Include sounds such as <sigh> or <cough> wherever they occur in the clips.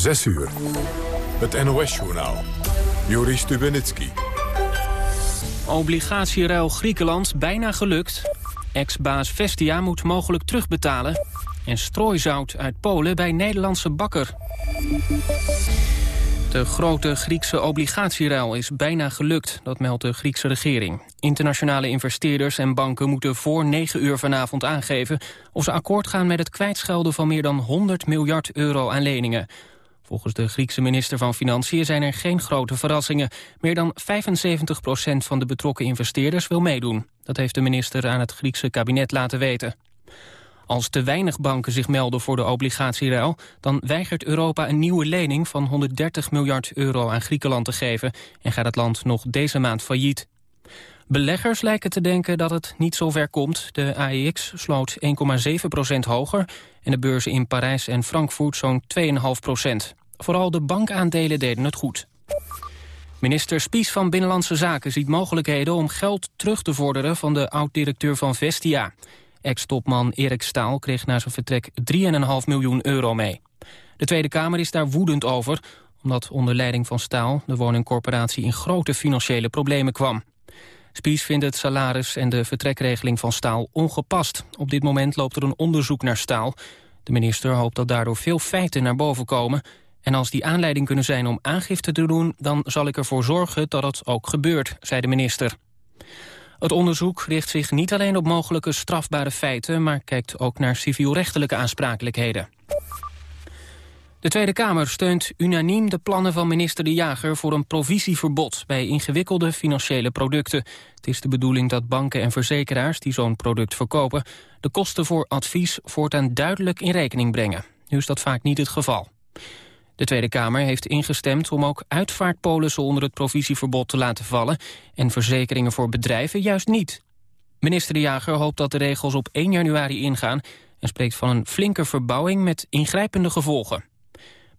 6 uur. Het NOS-journaal. Joris Stubenitski. Obligatieruil Griekenland bijna gelukt. Ex-baas Vestia moet mogelijk terugbetalen. En strooizout uit Polen bij Nederlandse bakker. De grote Griekse obligatieruil is bijna gelukt, dat meldt de Griekse regering. Internationale investeerders en banken moeten voor 9 uur vanavond aangeven... of ze akkoord gaan met het kwijtschelden van meer dan 100 miljard euro aan leningen. Volgens de Griekse minister van Financiën zijn er geen grote verrassingen. Meer dan 75 procent van de betrokken investeerders wil meedoen. Dat heeft de minister aan het Griekse kabinet laten weten. Als te weinig banken zich melden voor de obligatieruil... dan weigert Europa een nieuwe lening van 130 miljard euro aan Griekenland te geven... en gaat het land nog deze maand failliet. Beleggers lijken te denken dat het niet zo ver komt. De AEX sloot 1,7 procent hoger... en de beurzen in Parijs en Frankfurt zo'n 2,5 procent. Vooral de bankaandelen deden het goed. Minister Spies van Binnenlandse Zaken ziet mogelijkheden om geld terug te vorderen van de oud-directeur van Vestia. Ex-topman Erik Staal kreeg na zijn vertrek 3,5 miljoen euro mee. De Tweede Kamer is daar woedend over, omdat onder leiding van Staal de woningcorporatie in grote financiële problemen kwam. Spies vindt het salaris en de vertrekregeling van Staal ongepast. Op dit moment loopt er een onderzoek naar Staal. De minister hoopt dat daardoor veel feiten naar boven komen... en als die aanleiding kunnen zijn om aangifte te doen... dan zal ik ervoor zorgen dat het ook gebeurt, zei de minister. Het onderzoek richt zich niet alleen op mogelijke strafbare feiten... maar kijkt ook naar civielrechtelijke aansprakelijkheden. De Tweede Kamer steunt unaniem de plannen van minister De Jager... voor een provisieverbod bij ingewikkelde financiële producten. Het is de bedoeling dat banken en verzekeraars die zo'n product verkopen... de kosten voor advies voortaan duidelijk in rekening brengen. Nu is dat vaak niet het geval. De Tweede Kamer heeft ingestemd om ook uitvaartpolissen onder het provisieverbod te laten vallen en verzekeringen voor bedrijven juist niet. Minister De Jager hoopt dat de regels op 1 januari ingaan en spreekt van een flinke verbouwing met ingrijpende gevolgen.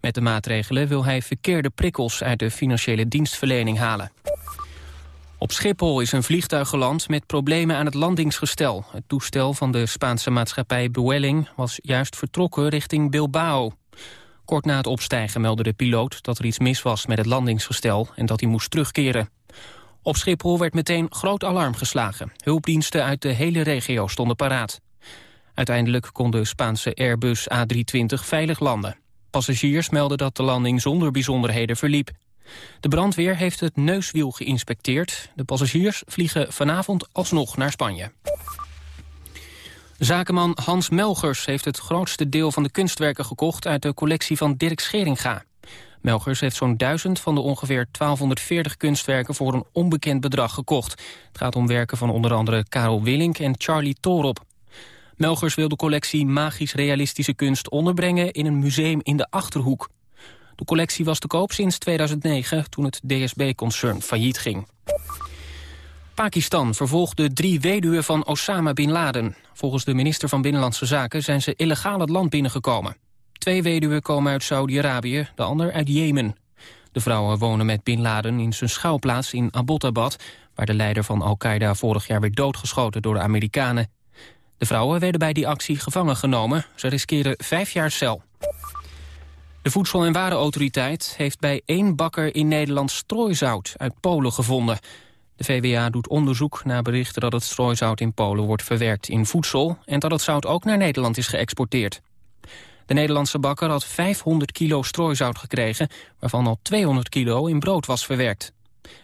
Met de maatregelen wil hij verkeerde prikkels uit de financiële dienstverlening halen. Op Schiphol is een vliegtuig geland met problemen aan het landingsgestel. Het toestel van de Spaanse maatschappij Buelling was juist vertrokken richting Bilbao. Kort na het opstijgen meldde de piloot dat er iets mis was met het landingsgestel en dat hij moest terugkeren. Op Schiphol werd meteen groot alarm geslagen. Hulpdiensten uit de hele regio stonden paraat. Uiteindelijk kon de Spaanse Airbus A320 veilig landen. Passagiers melden dat de landing zonder bijzonderheden verliep. De brandweer heeft het neuswiel geïnspecteerd. De passagiers vliegen vanavond alsnog naar Spanje. Zakenman Hans Melgers heeft het grootste deel van de kunstwerken gekocht... uit de collectie van Dirk Scheringa. Melgers heeft zo'n duizend van de ongeveer 1240 kunstwerken... voor een onbekend bedrag gekocht. Het gaat om werken van onder andere Karel Willink en Charlie Torop. Melgers wil de collectie magisch-realistische kunst onderbrengen... in een museum in de Achterhoek. De collectie was te koop sinds 2009, toen het DSB-concern failliet ging. Pakistan vervolgt de drie weduwen van Osama Bin Laden. Volgens de minister van Binnenlandse Zaken zijn ze illegaal het land binnengekomen. Twee weduwen komen uit Saudi-Arabië, de ander uit Jemen. De vrouwen wonen met Bin Laden in zijn schuilplaats in Abbottabad... waar de leider van Al-Qaeda vorig jaar werd doodgeschoten door de Amerikanen. De vrouwen werden bij die actie gevangen genomen. Ze riskeren vijf jaar cel. De Voedsel- en Warenautoriteit heeft bij één bakker in Nederland strooizout uit Polen gevonden. De VWA doet onderzoek naar berichten dat het strooizout in Polen wordt verwerkt in voedsel... en dat het zout ook naar Nederland is geëxporteerd. De Nederlandse bakker had 500 kilo strooizout gekregen... waarvan al 200 kilo in brood was verwerkt.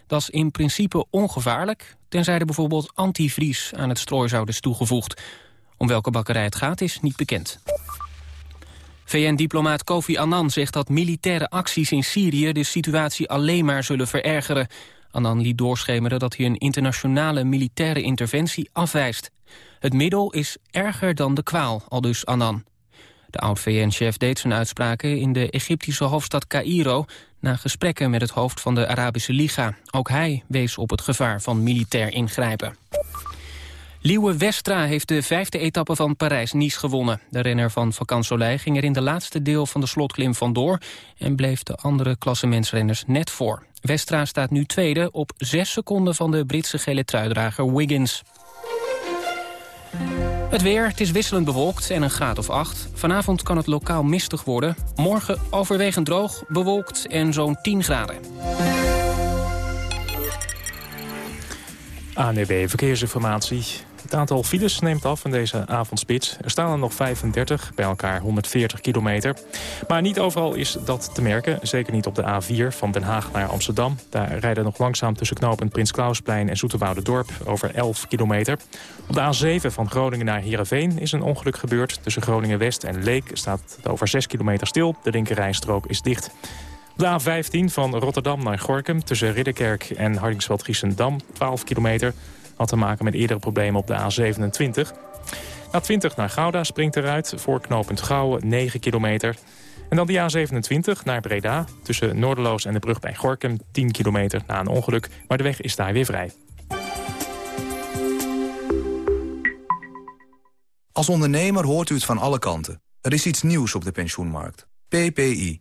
Dat is in principe ongevaarlijk, tenzij er bijvoorbeeld antivries aan het strooizout is toegevoegd. Om welke bakkerij het gaat is niet bekend. VN-diplomaat Kofi Annan zegt dat militaire acties in Syrië de situatie alleen maar zullen verergeren. Annan liet doorschemeren dat hij een internationale militaire interventie afwijst. Het middel is erger dan de kwaal, aldus Annan. De oud-VN-chef deed zijn uitspraken in de Egyptische hoofdstad Cairo... na gesprekken met het hoofd van de Arabische Liga. Ook hij wees op het gevaar van militair ingrijpen. Liewe Westra heeft de vijfde etappe van Parijs-Nice gewonnen. De renner van Vacansoleil ging er in de laatste deel van de slotklim vandoor... en bleef de andere klassementsrenners net voor. Westra staat nu tweede op zes seconden van de Britse gele truidrager Wiggins. Het weer, het is wisselend bewolkt en een graad of 8. Vanavond kan het lokaal mistig worden. Morgen overwegend droog, bewolkt en zo'n 10 graden. ANWB Verkeersinformatie. Het aantal files neemt af in deze avondspits. Er staan er nog 35, bij elkaar 140 kilometer. Maar niet overal is dat te merken. Zeker niet op de A4 van Den Haag naar Amsterdam. Daar rijden nog langzaam tussen knooppunt Prins Klausplein en Dorp over 11 kilometer. Op de A7 van Groningen naar Heerenveen is een ongeluk gebeurd. Tussen Groningen-West en Leek staat het over 6 kilometer stil. De linkerrijstrook is dicht. De A15 van Rotterdam naar Gorkum tussen Ridderkerk en Hardingsveld-Giessendam 12 kilometer had te maken met eerdere problemen op de A27. A20 naar Gouda springt eruit voor knooppunt Gouwen 9 kilometer. En dan de A27 naar Breda tussen Noorderloos en de brug bij Gorkum 10 kilometer na een ongeluk. Maar de weg is daar weer vrij. Als ondernemer hoort u het van alle kanten. Er is iets nieuws op de pensioenmarkt. PPI,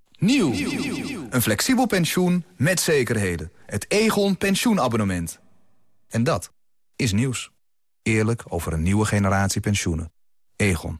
Nieuw. Een flexibel pensioen met zekerheden. Het Egon pensioenabonnement. En dat is nieuws. Eerlijk over een nieuwe generatie pensioenen. Egon.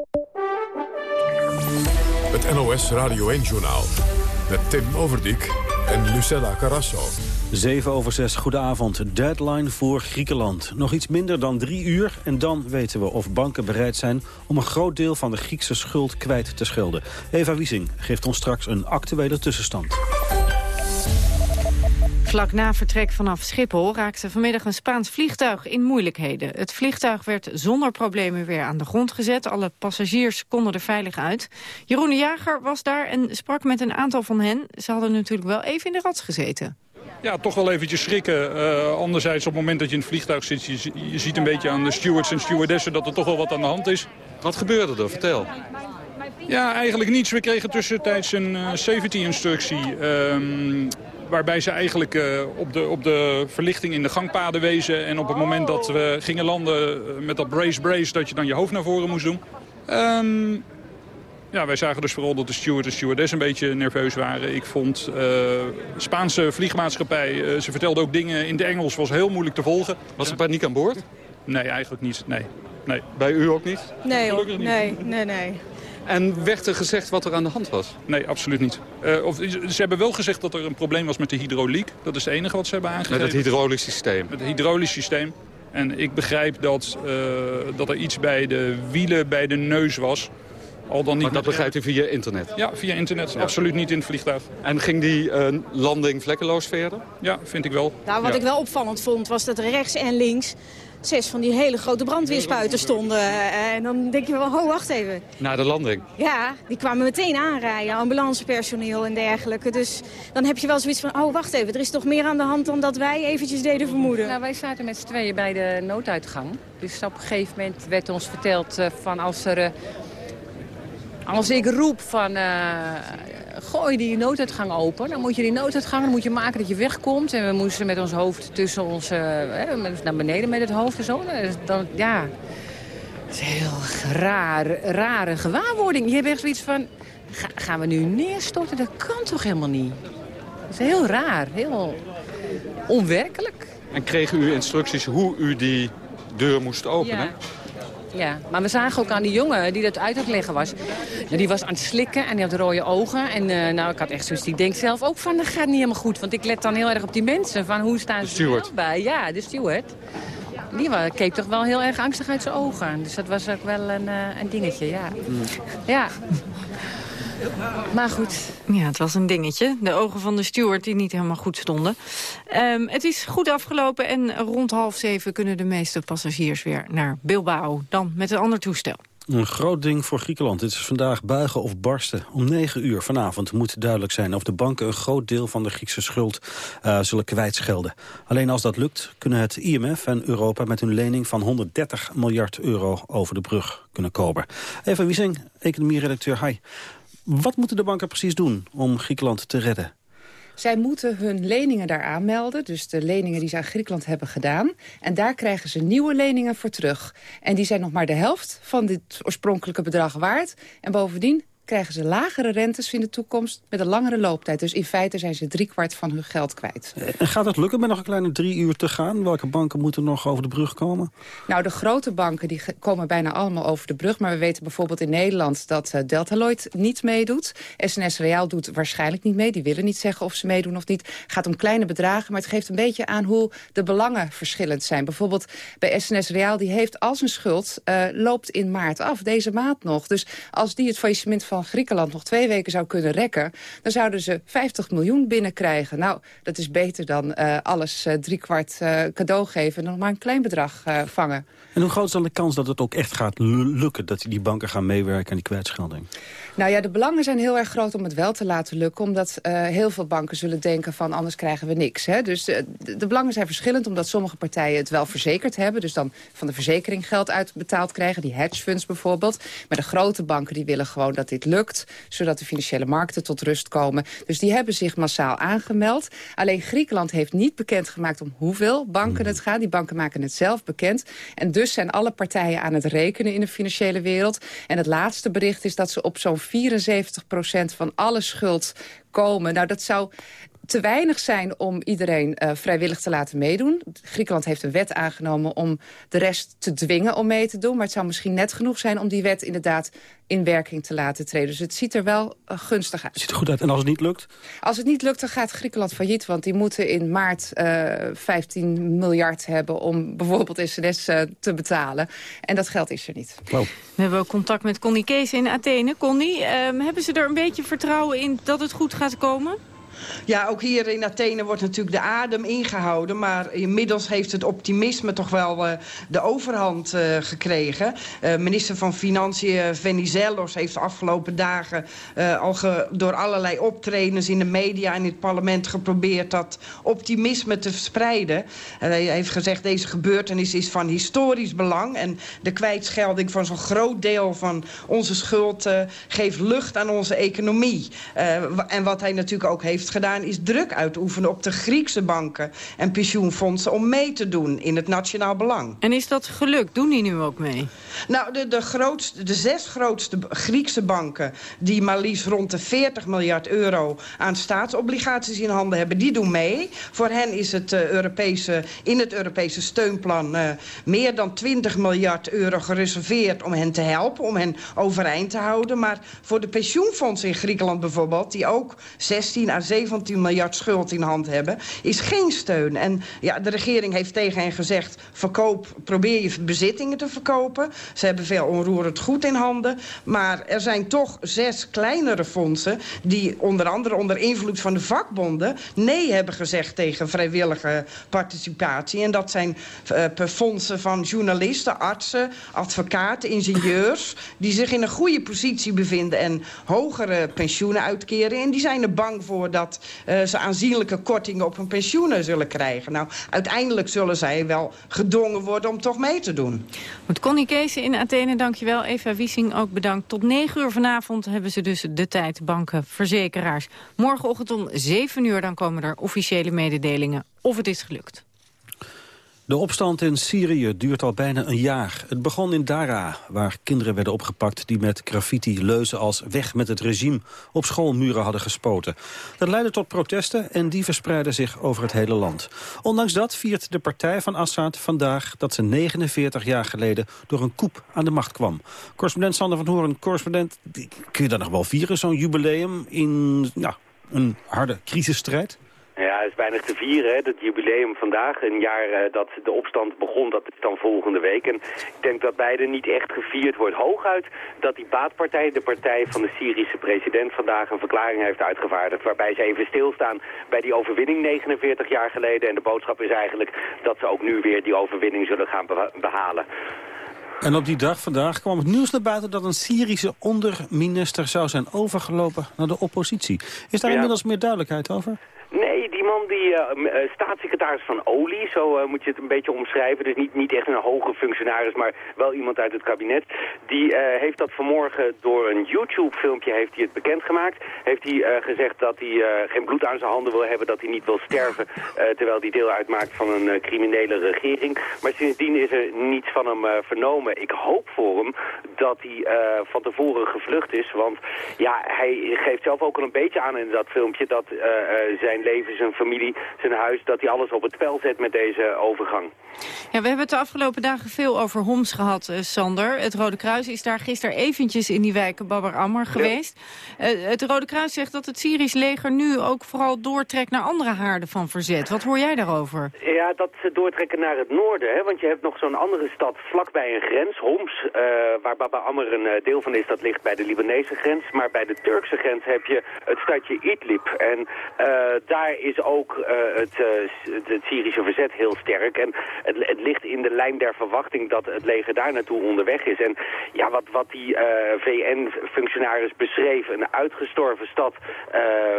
NOS Radio 1-journaal met Tim Overdijk en Lucella Carrasso. 7 over 6, goedenavond. Deadline voor Griekenland. Nog iets minder dan drie uur en dan weten we of banken bereid zijn... om een groot deel van de Griekse schuld kwijt te schelden. Eva Wiesing geeft ons straks een actuele tussenstand. Vlak na vertrek vanaf Schiphol raakte vanmiddag een Spaans vliegtuig in moeilijkheden. Het vliegtuig werd zonder problemen weer aan de grond gezet. Alle passagiers konden er veilig uit. Jeroen de Jager was daar en sprak met een aantal van hen. Ze hadden natuurlijk wel even in de rats gezeten. Ja, toch wel eventjes schrikken. Uh, anderzijds, op het moment dat je in het vliegtuig zit... Je, je ziet een beetje aan de stewards en stewardessen dat er toch wel wat aan de hand is. Wat gebeurde er? Vertel. Ja, eigenlijk niets. We kregen tussentijds een uh, safety-instructie. Ehm, waarbij ze eigenlijk uh, op, de, op de verlichting in de gangpaden wezen. En op het moment dat we gingen landen met dat brace-brace... dat je dan je hoofd naar voren moest doen. Um, ja, wij zagen dus vooral dat de steward en stewardess een beetje nerveus waren. Ik vond uh, Spaanse vliegmaatschappij, uh, ze vertelde ook dingen in het Engels, was heel moeilijk te volgen. Was er paniek aan boord? Nee, eigenlijk niet. Nee. nee. Bij u ook niet? Nee, hoor. nee, nee, nee. En werd er gezegd wat er aan de hand was? Nee, absoluut niet. Uh, of, ze hebben wel gezegd dat er een probleem was met de hydrauliek. Dat is het enige wat ze hebben aangegeven. Met het hydraulisch systeem? Met het hydraulisch systeem. En ik begrijp dat, uh, dat er iets bij de wielen, bij de neus was. Al dan niet maar dat begrijpt u via internet? Ja, via internet. Ja. Absoluut niet in het vliegtuig. En ging die uh, landing vlekkeloos verder? Ja, vind ik wel. Nou, wat ja. ik wel opvallend vond was dat rechts en links zes van die hele grote brandweerspuiten stonden. En dan denk je wel, oh, wacht even. Na de landing? Ja, die kwamen meteen aanrijden, ambulancepersoneel en dergelijke. Dus dan heb je wel zoiets van, oh, wacht even, er is toch meer aan de hand dan dat wij eventjes deden vermoeden. Nou, wij zaten met z'n tweeën bij de nooduitgang. Dus op een gegeven moment werd ons verteld uh, van als er... Uh, als ik roep van, uh, gooi die nooduitgang open, dan moet je die nooduitgang dan moet je maken dat je wegkomt. En we moesten met ons hoofd tussen ons, naar beneden met het hoofd en zo. Dan, ja, het is een heel raar, rare gewaarwording. Je hebt echt zoiets van, ga, gaan we nu neerstorten? Dat kan toch helemaal niet? Dat is heel raar, heel onwerkelijk. En kreeg u instructies hoe u die deur moest openen? Ja. Ja, maar we zagen ook aan die jongen die dat uit het leggen was. Nou, die was aan het slikken en die had rode ogen. En uh, nou, ik had echt zoiets, die denkt zelf ook van, dat gaat niet helemaal goed. Want ik let dan heel erg op die mensen. Van hoe staan ze er bij? Ja, de steward. die keek toch wel heel erg angstig uit zijn ogen. Dus dat was ook wel een, eh, een dingetje, ja. Ja. Maar goed. Ja, het was een dingetje. De ogen van de steward die niet helemaal goed stonden. Ehm, het is goed afgelopen en rond half zeven kunnen de meeste passagiers weer naar Bilbao. Dan met een ander toestel. Een groot ding voor Griekenland. Dit is vandaag buigen of barsten. Om 9 uur vanavond moet duidelijk zijn of de banken een groot deel van de Griekse schuld eh, zullen kwijtschelden. Alleen als dat lukt kunnen het IMF en Europa met hun lening van 130 miljard euro over de brug kunnen komen. Eva Wiesing, economieredacteur. Hi. Wat moeten de banken precies doen om Griekenland te redden? Zij moeten hun leningen daar aanmelden. Dus de leningen die ze aan Griekenland hebben gedaan. En daar krijgen ze nieuwe leningen voor terug. En die zijn nog maar de helft van dit oorspronkelijke bedrag waard. En bovendien krijgen ze lagere rentes in de toekomst met een langere looptijd. Dus in feite zijn ze driekwart van hun geld kwijt. En gaat het lukken met nog een kleine drie uur te gaan? Welke banken moeten nog over de brug komen? Nou, de grote banken die komen bijna allemaal over de brug. Maar we weten bijvoorbeeld in Nederland dat eh, Delta Lloyd niet meedoet. SNS Reaal doet waarschijnlijk niet mee. Die willen niet zeggen of ze meedoen of niet. Het gaat om kleine bedragen, maar het geeft een beetje aan hoe de belangen verschillend zijn. Bijvoorbeeld bij SNS Reaal, die heeft al zijn schuld, eh, loopt in maart af, deze maand nog. Dus als die het faillissement van Griekenland nog twee weken zou kunnen rekken... dan zouden ze 50 miljoen binnenkrijgen. Nou, dat is beter dan eh, alles eh, driekwart eh, cadeau geven... en nog maar een klein bedrag vangen. En hoe groot is dan de kans dat het ook echt gaat lu- lukken... dat die banken gaan meewerken aan die kwijtschelding? Nou ja, de belangen zijn heel erg groot om het wel te laten lukken. Omdat heel veel banken zullen denken van anders krijgen we niks. Hè? Dus de, de belangen zijn verschillend omdat sommige partijen het wel verzekerd hebben. Dus dan van de verzekering geld uitbetaald krijgen. Die hedge funds bijvoorbeeld. Maar de grote banken die willen gewoon dat dit lukt. Zodat de financiële markten tot rust komen. Dus die hebben zich massaal aangemeld. Alleen Griekenland heeft niet bekendgemaakt om hoeveel banken het gaat. Die banken maken het zelf bekend. En dus zijn alle partijen aan het rekenen in de financiële wereld. En het laatste bericht is dat ze op zo'n 74% van alle schuld komen. Nou, dat zou te weinig zijn om iedereen eh, vrijwillig te laten meedoen. Griekenland heeft een wet aangenomen om de rest te dwingen om mee te doen. Maar het zou misschien net genoeg zijn om die wet inderdaad in werking te laten treden. Dus het ziet er wel eh, gunstig uit. Ziet er goed uit. En als het niet lukt? Als het niet lukt, dan gaat Griekenland failliet. Want die moeten in maart eh 15 miljard hebben om bijvoorbeeld SNS eh, te betalen. En dat geld is er niet. We hebben ook contact met Connie Kees in Athene. Connie, ehm, hebben ze er een beetje vertrouwen in dat het goed gaat komen? Ja, ook hier in Athene wordt natuurlijk de adem ingehouden. Maar inmiddels heeft het optimisme toch wel uh, de overhand uh, gekregen. Uh, minister van Financiën Venizelos heeft de afgelopen dagen... al door allerlei optredens in de media en in het parlement geprobeerd... dat optimisme te verspreiden. hij heeft gezegd deze gebeurtenis is van historisch belang. En de kwijtschelding van zo'n groot deel van onze schuld... geeft lucht aan onze economie. en wat hij natuurlijk ook heeft gedaan is druk uitoefenen op de Griekse banken en pensioenfondsen om mee te doen in het nationaal belang. En is dat gelukt? Doen die nu ook mee? Nou, de, de, grootste, de zes grootste Griekse banken die maar liefst rond de 40 miljard euro aan staatsobligaties in handen hebben, die doen mee. Voor hen is het uh, Europese, in het Europese steunplan uh, meer dan 20 miljard euro gereserveerd om hen te helpen, om hen overeind te houden. Maar voor de pensioenfondsen in Griekenland bijvoorbeeld, die ook 16 à 17 miljard schuld in hand hebben, is geen steun. En ja, de regering heeft tegen hen gezegd, verkoop, probeer je bezittingen te verkopen. Ze hebben veel onroerend goed in handen. Maar er zijn toch zes kleinere fondsen die onder andere onder invloed van de vakbonden nee hebben gezegd tegen vrijwillige participatie. En dat zijn uh, fondsen van journalisten, artsen, advocaten, ingenieurs die zich in een goede positie bevinden en hogere pensioenen uitkeren. En die zijn er bang voor dat uh, ze aanzienlijke kortingen op hun pensioenen zullen krijgen. Nou, uiteindelijk zullen zij wel gedwongen worden om toch mee te doen. Goed, Connie Kees in Athene, dankjewel. Eva Wiesing ook bedankt. Tot 9 uur vanavond hebben ze dus de tijd, banken, verzekeraars. Morgenochtend om 7 uur dan komen er officiële mededelingen of het is gelukt. De opstand in Syrië duurt al bijna een jaar. Het begon in Dara, waar kinderen werden opgepakt... die met graffiti leuzen als weg met het regime op schoolmuren hadden gespoten. Dat leidde tot protesten en die verspreidden zich over het hele land. Ondanks dat viert de partij van Assad vandaag... dat ze 49 jaar geleden door een coup aan de macht kwam. Correspondent Sander van Hoorn, correspondent... kun je dat nog wel vieren, zo'n jubileum in ja, een harde crisisstrijd? Ja, er is weinig te vieren. Hè. Het jubileum vandaag, een jaar eh, dat de opstand begon, dat is dan volgende week. En ik denk dat beide niet echt gevierd wordt. Hooguit dat die baatpartij, de partij van de Syrische president, vandaag een verklaring heeft uitgevaardigd. Waarbij ze even stilstaan bij die overwinning 49 jaar geleden. En de boodschap is eigenlijk dat ze ook nu weer die overwinning zullen gaan behalen. En op die dag vandaag kwam het nieuws naar buiten dat een Syrische onderminister zou zijn overgelopen naar de oppositie. Is daar inmiddels meer duidelijkheid over? Die man die uh, staatssecretaris van olie, zo uh, moet je het een beetje omschrijven. Dus niet, niet echt een hoge functionaris, maar wel iemand uit het kabinet. Die uh, heeft dat vanmorgen door een YouTube-filmpje heeft hij het bekendgemaakt. Heeft hij gezegd dat hij geen bloed aan zijn handen wil hebben, dat hij niet wil sterven... <laughs> terwijl hij deel uitmaakt van een criminele regering. Maar sindsdien is er niets van hem vernomen. Ik hoop voor hem dat hij van tevoren gevlucht is. Want ja, hij geeft zelf ook al een beetje aan in dat filmpje dat zijn leven, zijn familie, zijn huis... dat hij alles op het spel zet met deze overgang. Ja, we hebben het de afgelopen dagen veel over Homs gehad, uh, Sander. Het Rode Kruis is daar gisteren eventjes in die wijk Babar Ammer geweest. Ja. Uh, het Rode Kruis zegt dat het Syrisch leger nu ook vooral doortrekt naar andere haarden van verzet. Wat hoor jij daarover? Ja, dat ze doortrekken naar het noorden. Hè? Want je hebt nog zo'n andere stad vlakbij een grens, Homs, uh, waar Baba Ammer een deel van is. Dat ligt bij de Libanese grens. Maar bij de Turkse grens heb je het stadje Idlib. En daar is ook uh, het, uh, het, Syrische verzet heel sterk. En het, het, ligt in de lijn der verwachting dat het leger daar naartoe onderweg is. En ja, wat, wat die uh, VN-functionaris beschreef, een uitgestorven stad,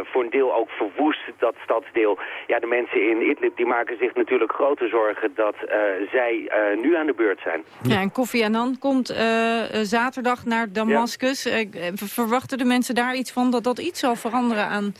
voor een deel ook verwoest, dat stadsdeel. Ja, de mensen in Idlib die maken zich natuurlijk grote zorgen dat zij nu aan de beurt zijn. Ja, en Kofi Annan komt zaterdag naar Damascus. Ja. verwachten de mensen daar iets van dat dat iets zal veranderen aan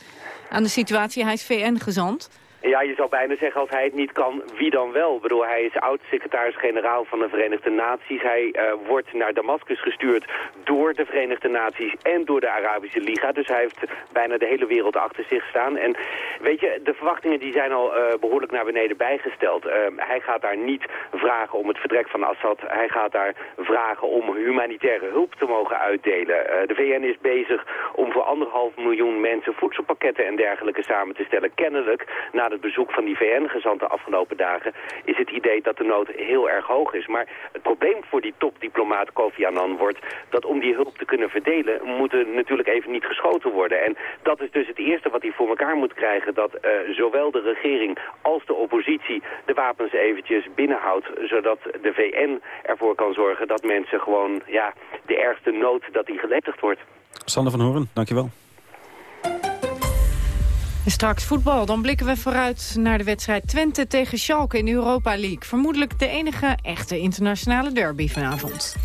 aan de situatie. Hij is VN-gezant. Ja, je zou bijna zeggen als hij het niet kan, wie dan wel? Ik bedoel, hij is oud-secretaris-generaal van de Verenigde Naties. Hij uh, wordt naar Damascus gestuurd door de Verenigde Naties en door de Arabische Liga. Dus hij heeft bijna de hele wereld achter zich staan. En weet je, de verwachtingen die zijn al uh, behoorlijk naar beneden bijgesteld. Uh, hij gaat daar niet vragen om het vertrek van Assad. Hij gaat daar vragen om humanitaire hulp te mogen uitdelen. de VN is bezig om voor anderhalf miljoen mensen voedselpakketten en dergelijke samen te stellen. Kennelijk, na het bezoek van die VN-gezant de afgelopen dagen... is het idee dat de nood heel erg hoog is. Maar het probleem voor die topdiplomaat Kofi Annan wordt... dat om die hulp te kunnen verdelen... moet er natuurlijk even niet geschoten worden. En dat is dus het eerste wat hij voor elkaar moet krijgen... dat uh, zowel de regering als de oppositie de wapens eventjes binnenhoudt... zodat de VN ervoor kan zorgen dat mensen gewoon... ja, de ergste nood dat die geleverd wordt. Sander van Horen, dankjewel. Straks voetbal. Dan blikken we vooruit naar de wedstrijd Twente tegen Schalke in de Europa League. Vermoedelijk de enige echte internationale derby vanavond.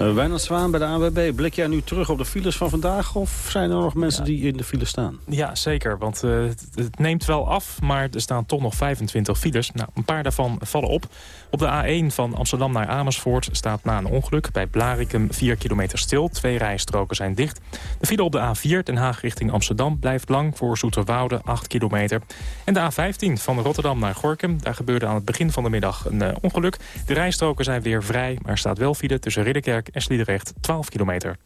Uh, Wijnand Zwaan bij de AWB. Blik jij nu terug op de files van vandaag... of zijn er nog mensen die in de file staan? Ja, zeker. Want uh, het neemt wel af, maar er staan toch nog 25 files. Nou, een paar daarvan vallen op. Op de A1 van Amsterdam naar Amersfoort staat na een ongeluk... bij Blarikum 4 kilometer stil. Twee rijstroken zijn dicht. De file op de A4 Den Haag richting Amsterdam blijft lang... voor Zoeterwoude 8 kilometer. En de A15 van Rotterdam naar Gorkum. Daar gebeurde aan het begin van de middag een uh, ongeluk. De rijstroken zijn weer vrij, maar er staat wel file tussen Ridderkerk en Sliedrecht 12 kilometer.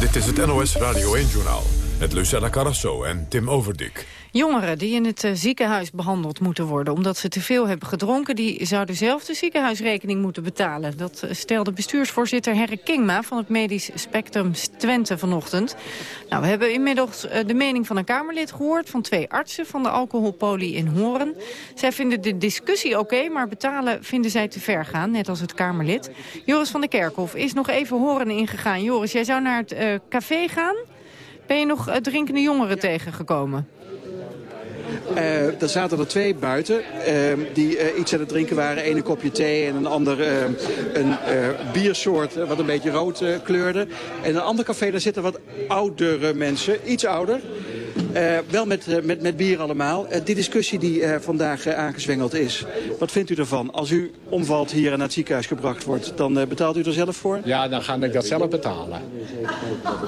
Dit is het NOS Radio 1-journaal met Lucella Carrasso en Tim Overdik. Jongeren die in het uh, ziekenhuis behandeld moeten worden... omdat ze te veel hebben gedronken... die zouden zelf de ziekenhuisrekening moeten betalen. Dat uh, stelde bestuursvoorzitter Herre Kingma... van het medisch spectrum Twente vanochtend. Nou, we hebben inmiddels uh, de mening van een Kamerlid gehoord... van twee artsen van de alcoholpolie in Horen. Zij vinden de discussie oké, okay, maar betalen vinden zij te ver gaan... net als het Kamerlid. Joris van der Kerkhof is nog even Horen ingegaan. Joris, jij zou naar het café gaan... Ben je nog drinkende jongeren tegengekomen? Uh, er zaten er twee buiten uh, die uh, iets aan het drinken waren. Eén kopje thee en een ander een biersoort wat een beetje rood kleurde. En in een ander café daar zitten wat oudere mensen, iets ouder. wel met, met, met bier allemaal. die discussie die vandaag aangezwengeld is. Wat vindt u ervan? Als u omvalt hier en naar het ziekenhuis gebracht wordt, dan betaalt u er zelf voor? Ja, dan ga ik dat zelf betalen.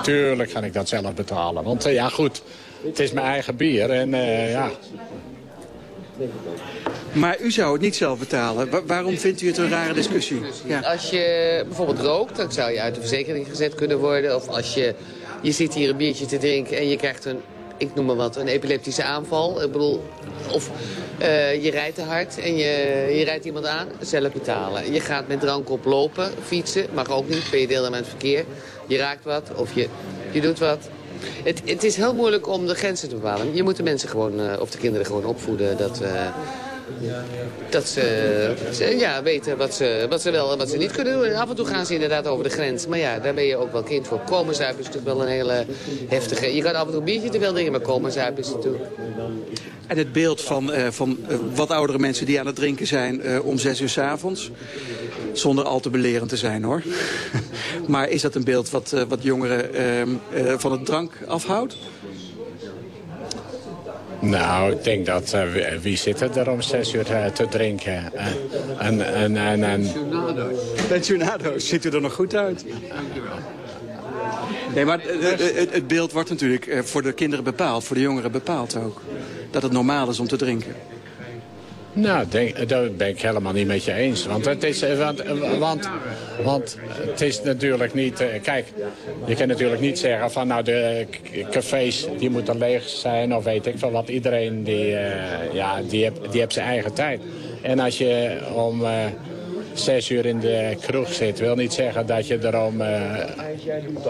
Tuurlijk ga ik dat zelf betalen. Want ja, goed... Het is mijn eigen bier en uh, ja... Maar u zou het niet zelf betalen. Wa waarom vindt u het een rare discussie? Ja. Als je bijvoorbeeld rookt, dan zou je uit de verzekering gezet kunnen worden. Of als je, je zit hier een biertje te drinken en je krijgt een ik noem maar wat, een epileptische aanval. Ik bedoel, of uh, je rijdt te hard en je, je rijdt iemand aan, zelf betalen. Je gaat met drank oplopen, fietsen, mag ook niet, ben je deel aan het verkeer. Je raakt wat of je, je doet wat. Het, het is heel moeilijk om de grenzen te bepalen. Je moet de mensen gewoon, uh, of de kinderen gewoon opvoeden dat... Uh, dat ze, ja, weten wat ze, wat ze wel en wat ze niet kunnen doen. af en toe gaan ze inderdaad over de grens. Maar ja, daar ben je ook wel kind voor. Komenzuipen is natuurlijk wel een hele heftige... Je kan af en toe een biertje te veel dingen, maar komenzuipen is natuurlijk... En het beeld van, uh, van wat oudere mensen die aan het drinken zijn om zes uur s avonds. Zonder al te belerend te zijn hoor. <laughs> maar is dat een beeld wat, wat jongeren ehm, van het drank afhoudt? Nou, ik denk dat uh, wie zit er om zes uur uh, te drinken? Uh, en, en, en, en... Pensionado's. Ziet u er nog goed uit? Nee, maar het, het beeld wordt natuurlijk voor de kinderen bepaald, voor de jongeren bepaald ook. Dat het normaal is om te drinken. Nou, denk, dat ben ik helemaal niet met je eens. Want het is, want, want, want het is natuurlijk niet... Kijk, je kan natuurlijk niet zeggen van... nou, de cafés die moeten leeg zijn of weet ik veel wat. Iedereen die, ja, die heeft die heb zijn eigen tijd. En als je om... zes uur in de kroeg zit... wil niet zeggen dat je er om uh,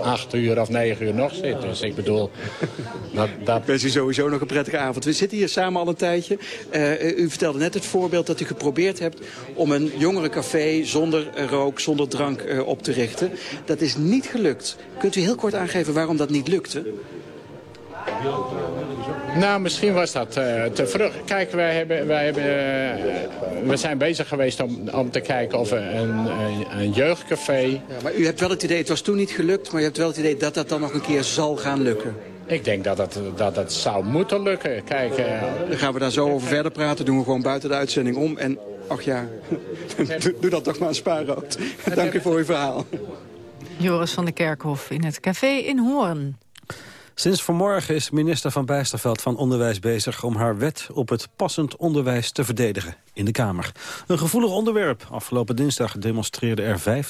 acht uur of negen uur nog zit. Dus ik bedoel... Dat, dat... U sowieso nog een prettige avond. We zitten hier samen al een tijdje. Uh, u vertelde net het voorbeeld dat u geprobeerd hebt... om een jongerencafé zonder rook, zonder drank uh, op te richten. Dat is niet gelukt. Kunt u heel kort aangeven waarom dat niet lukte? Nou, misschien was dat uh, te vroeg. Kijk, wij, hebben, wij hebben, uh, we zijn bezig geweest om, om te kijken of een, een, een jeugdcafé... Ja, maar u hebt wel het idee, het was toen niet gelukt... maar je hebt wel het idee dat dat dan nog een keer zal gaan lukken. Ik denk dat dat, dat, dat zou moeten lukken. Kijk, uh... Dan gaan we daar zo over verder praten. Doen we gewoon buiten de uitzending om. En, ach ja, <laughs> doe, doe dat toch maar een spaarrood. Dank u voor uw verhaal. Joris van der Kerkhof in het café in Hoorn. Sinds vanmorgen is minister Van Bijsterveld van Onderwijs bezig... om haar wet op het passend onderwijs te verdedigen in de Kamer. Een gevoelig onderwerp. Afgelopen dinsdag demonstreerden er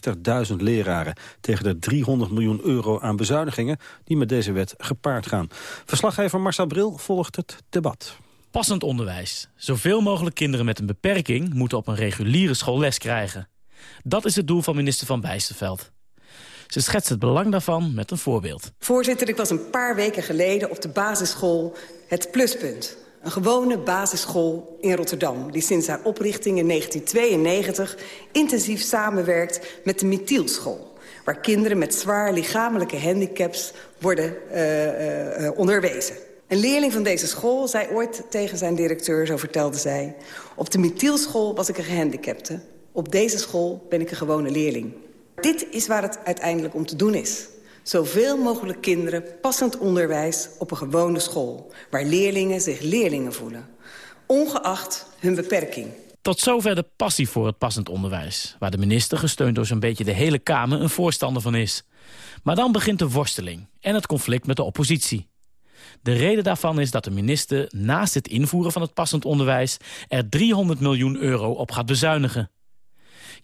50.000 leraren... tegen de 300 miljoen euro aan bezuinigingen die met deze wet gepaard gaan. Verslaggever Marcel Bril volgt het debat. Passend onderwijs. Zoveel mogelijk kinderen met een beperking... moeten op een reguliere school les krijgen. Dat is het doel van minister Van Bijsterveld. Ze schetst het belang daarvan met een voorbeeld. Voorzitter, ik was een paar weken geleden op de basisschool Het Pluspunt. Een gewone basisschool in Rotterdam... die sinds haar oprichting in 1992 intensief samenwerkt met de Mithielschool waar kinderen met zwaar lichamelijke handicaps worden uh, uh, onderwezen. Een leerling van deze school zei ooit tegen zijn directeur, zo vertelde zij... op de Mithielschool was ik een gehandicapte. Op deze school ben ik een gewone leerling. Dit is waar het uiteindelijk om te doen is. Zoveel mogelijk kinderen passend onderwijs op een gewone school... waar leerlingen zich leerlingen voelen. Ongeacht hun beperking. Tot zover de passie voor het passend onderwijs... waar de minister, gesteund door zo'n beetje de hele Kamer, een voorstander van is. Maar dan begint de worsteling en het conflict met de oppositie. De reden daarvan is dat de minister naast het invoeren van het passend onderwijs... er 300 miljoen euro op gaat bezuinigen.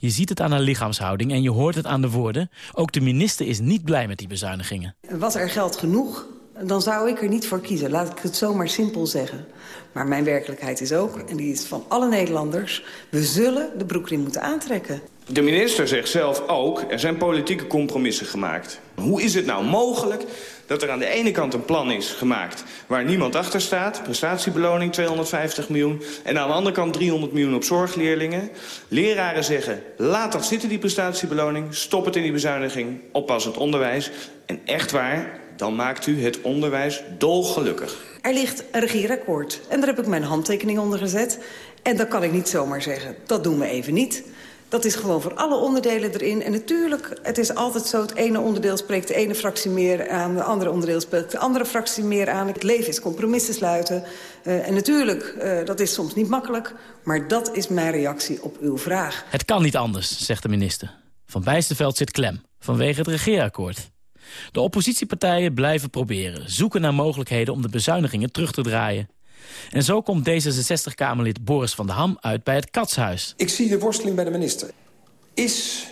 Je ziet het aan haar lichaamshouding en je hoort het aan de woorden. Ook de minister is niet blij met die bezuinigingen. Was er geld genoeg, dan zou ik er niet voor kiezen. Laat ik het zomaar simpel zeggen. Maar mijn werkelijkheid is ook, en die is van alle Nederlanders... we zullen de broekriem moeten aantrekken. De minister zegt zelf ook, er zijn politieke compromissen gemaakt. Hoe is het nou mogelijk dat er aan de ene kant een plan is gemaakt... waar niemand achter staat, prestatiebeloning 250 miljoen... en aan de andere kant 300 miljoen op zorgleerlingen. Leraren zeggen, laat dat zitten die prestatiebeloning... stop het in die bezuiniging, oppassend onderwijs. En echt waar, dan maakt u het onderwijs dolgelukkig. Er ligt een regeerakkoord en daar heb ik mijn handtekening onder gezet. En dan kan ik niet zomaar zeggen, dat doen we even niet... Dat is gewoon voor alle onderdelen erin. En natuurlijk, het is altijd zo, het ene onderdeel spreekt de ene fractie meer aan... de andere onderdeel spreekt de andere fractie meer aan. Het leven is compromissen sluiten. Uh, en natuurlijk, uh, dat is soms niet makkelijk. Maar dat is mijn reactie op uw vraag. Het kan niet anders, zegt de minister. Van Bijsterveld zit klem, vanwege het regeerakkoord. De oppositiepartijen blijven proberen, zoeken naar mogelijkheden om de bezuinigingen terug te draaien. En zo komt D66-Kamerlid Boris van der Ham uit bij het Katshuis. Ik zie de worsteling bij de minister. Is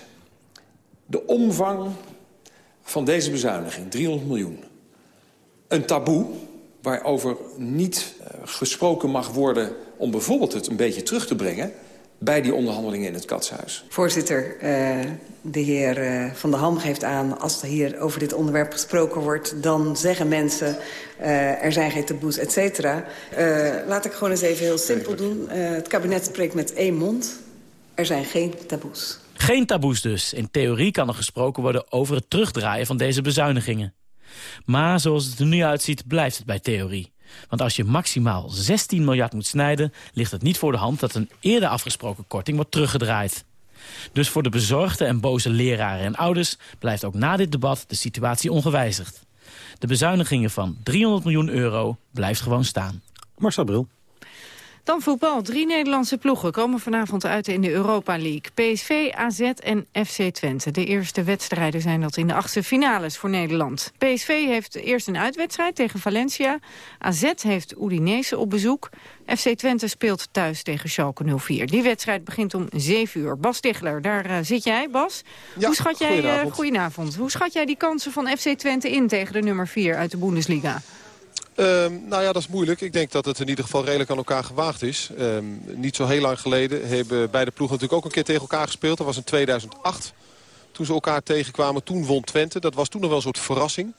de omvang van deze bezuiniging, 300 miljoen, een taboe waarover niet uh, gesproken mag worden... om bijvoorbeeld het een beetje terug te brengen bij die onderhandelingen in het katshuis. Voorzitter, uh, de heer uh, Van der Ham geeft aan... als er hier over dit onderwerp gesproken wordt... dan zeggen mensen, uh, er zijn geen taboes, et cetera. laat ik gewoon eens even heel simpel doen. het kabinet spreekt met één mond. Er zijn geen taboes. Geen taboes dus. In theorie kan er gesproken worden over het terugdraaien van deze bezuinigingen. Maar zoals het er nu uitziet, blijft het bij theorie. Want als je maximaal 16 miljard moet snijden... ligt het niet voor de hand dat een eerder afgesproken korting wordt teruggedraaid. Dus voor de bezorgde en boze leraren en ouders... blijft ook na dit debat de situatie ongewijzigd. De bezuinigingen van 300 miljoen euro blijft gewoon staan. Marcel Bril. Dan voetbal. Drie Nederlandse ploegen komen vanavond uit in de Europa League. PSV, AZ en FC Twente. De eerste wedstrijden zijn dat in de achtste finales voor Nederland. PSV heeft eerst een uitwedstrijd tegen Valencia. AZ heeft Udinese op bezoek. FC Twente speelt thuis tegen Schalke 04. Die wedstrijd begint om 7 uur. Bas Tichler, daar uh, zit jij, Bas. Ja, Hoe schat jij, goedenavond. Uh, goedenavond. Hoe schat jij die kansen van FC Twente in tegen de nummer 4 uit de Bundesliga? Um, nou ja, dat is moeilijk. Ik denk dat het in ieder geval redelijk aan elkaar gewaagd is. Um, niet zo heel lang geleden hebben beide ploegen natuurlijk ook een keer tegen elkaar gespeeld. Dat was in 2008. Toen ze elkaar tegenkwamen, toen won Twente. Dat was toen nog wel een soort verrassing.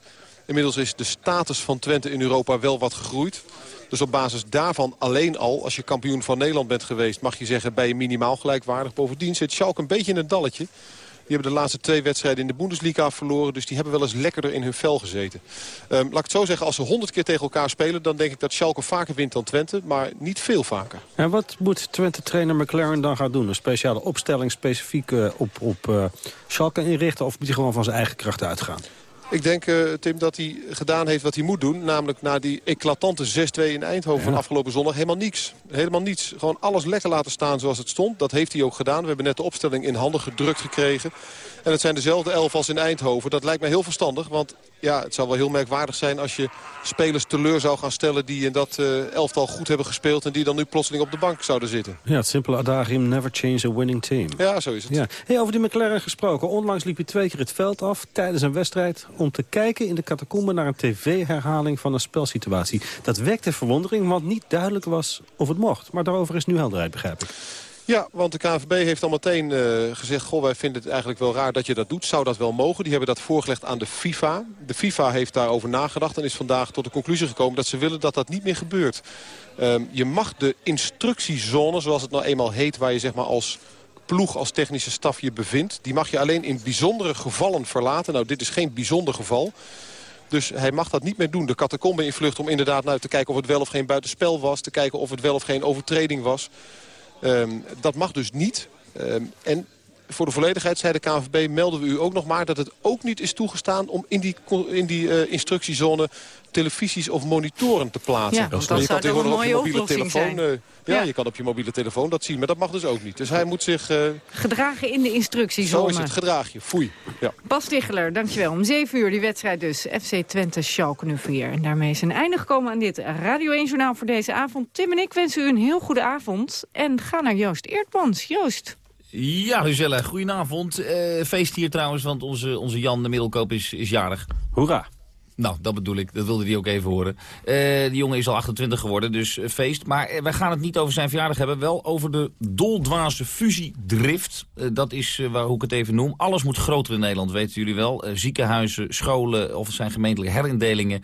Inmiddels is de status van Twente in Europa wel wat gegroeid. Dus op basis daarvan alleen al, als je kampioen van Nederland bent geweest... mag je zeggen, ben je minimaal gelijkwaardig. Bovendien zit Schalke een beetje in een dalletje. Die hebben de laatste twee wedstrijden in de Bundesliga verloren. Dus die hebben wel eens lekkerder in hun vel gezeten. Um, laat ik het zo zeggen, als ze honderd keer tegen elkaar spelen... dan denk ik dat Schalke vaker wint dan Twente, maar niet veel vaker. En wat moet Twente-trainer McLaren dan gaan doen? Een speciale opstelling specifiek uh, op, op uh, Schalke inrichten... of moet hij gewoon van zijn eigen kracht uitgaan? Ik denk, uh, Tim, dat hij gedaan heeft wat hij moet doen. Namelijk na die eclatante 6-2 in Eindhoven van afgelopen zondag. Helemaal niets. Helemaal niets. Gewoon alles lekker laten staan zoals het stond. Dat heeft hij ook gedaan. We hebben net de opstelling in handen gedrukt gekregen. En het zijn dezelfde elf als in Eindhoven. Dat lijkt mij heel verstandig. Want ja, het zou wel heel merkwaardig zijn als je spelers teleur zou gaan stellen... die in dat uh, elftal goed hebben gespeeld... en die dan nu plotseling op de bank zouden zitten. Ja, het simpele adagium never change a winning team. Ja, zo is het. Ja. Hey, over die McLaren gesproken. Onlangs liep hij twee keer het veld af tijdens een wedstrijd... om te kijken in de catacombe naar een tv-herhaling van een spelsituatie. Dat wekte verwondering, want niet duidelijk was of het mocht. Maar daarover is nu helderheid, begrijp ik. Ja, want de KNVB heeft al meteen uh, gezegd... goh, wij vinden het eigenlijk wel raar dat je dat doet. Zou dat wel mogen? Die hebben dat voorgelegd aan de FIFA. De FIFA heeft daarover nagedacht en is vandaag tot de conclusie gekomen... dat ze willen dat dat niet meer gebeurt. Um, je mag de instructiezone, zoals het nou eenmaal heet... waar je zeg maar als ploeg, als technische staf je bevindt... die mag je alleen in bijzondere gevallen verlaten. Nou, dit is geen bijzonder geval... Dus hij mag dat niet meer doen. De catacombe in vlucht om inderdaad nou te kijken of het wel of geen buitenspel was. Te kijken of het wel of geen overtreding was. Um, dat mag dus niet. Um, en voor de volledigheid, zei de KNVB, melden we u ook nog maar... dat het ook niet is toegestaan om in die, in die uh, instructiezone televisies of monitoren te plaatsen. Ja, dat je kan tegenwoordig op je mobiele telefoon. Uh, ja, ja, je kan op je mobiele telefoon dat zien, maar dat mag dus ook niet. Dus hij moet zich... Uh, Gedragen in de instructiezone. Zo is het, gedraag je, foei. Ja. Bas Ticheler, dankjewel. Om 7 uur die wedstrijd dus. FC Twente Schalke 04. En daarmee is een einde gekomen aan dit Radio 1 Journaal voor deze avond. Tim en ik wensen u een heel goede avond. En ga naar Joost Eertmans. Joost. Ja, Ruzella, goedenavond. Uh, feest hier trouwens, want onze, onze Jan de Middelkoop is, is jarig. Hoera. Nou, dat bedoel ik. Dat wilde hij ook even horen. Uh, die jongen is al 28 geworden, dus uh, feest. Maar wij gaan het niet over zijn verjaardag hebben. Wel over de doldwaze fusiedrift. dat is waar, hoe ik het even noem. Alles moet groter in Nederland, weten jullie wel. ziekenhuizen, scholen of het zijn gemeentelijke herindelingen.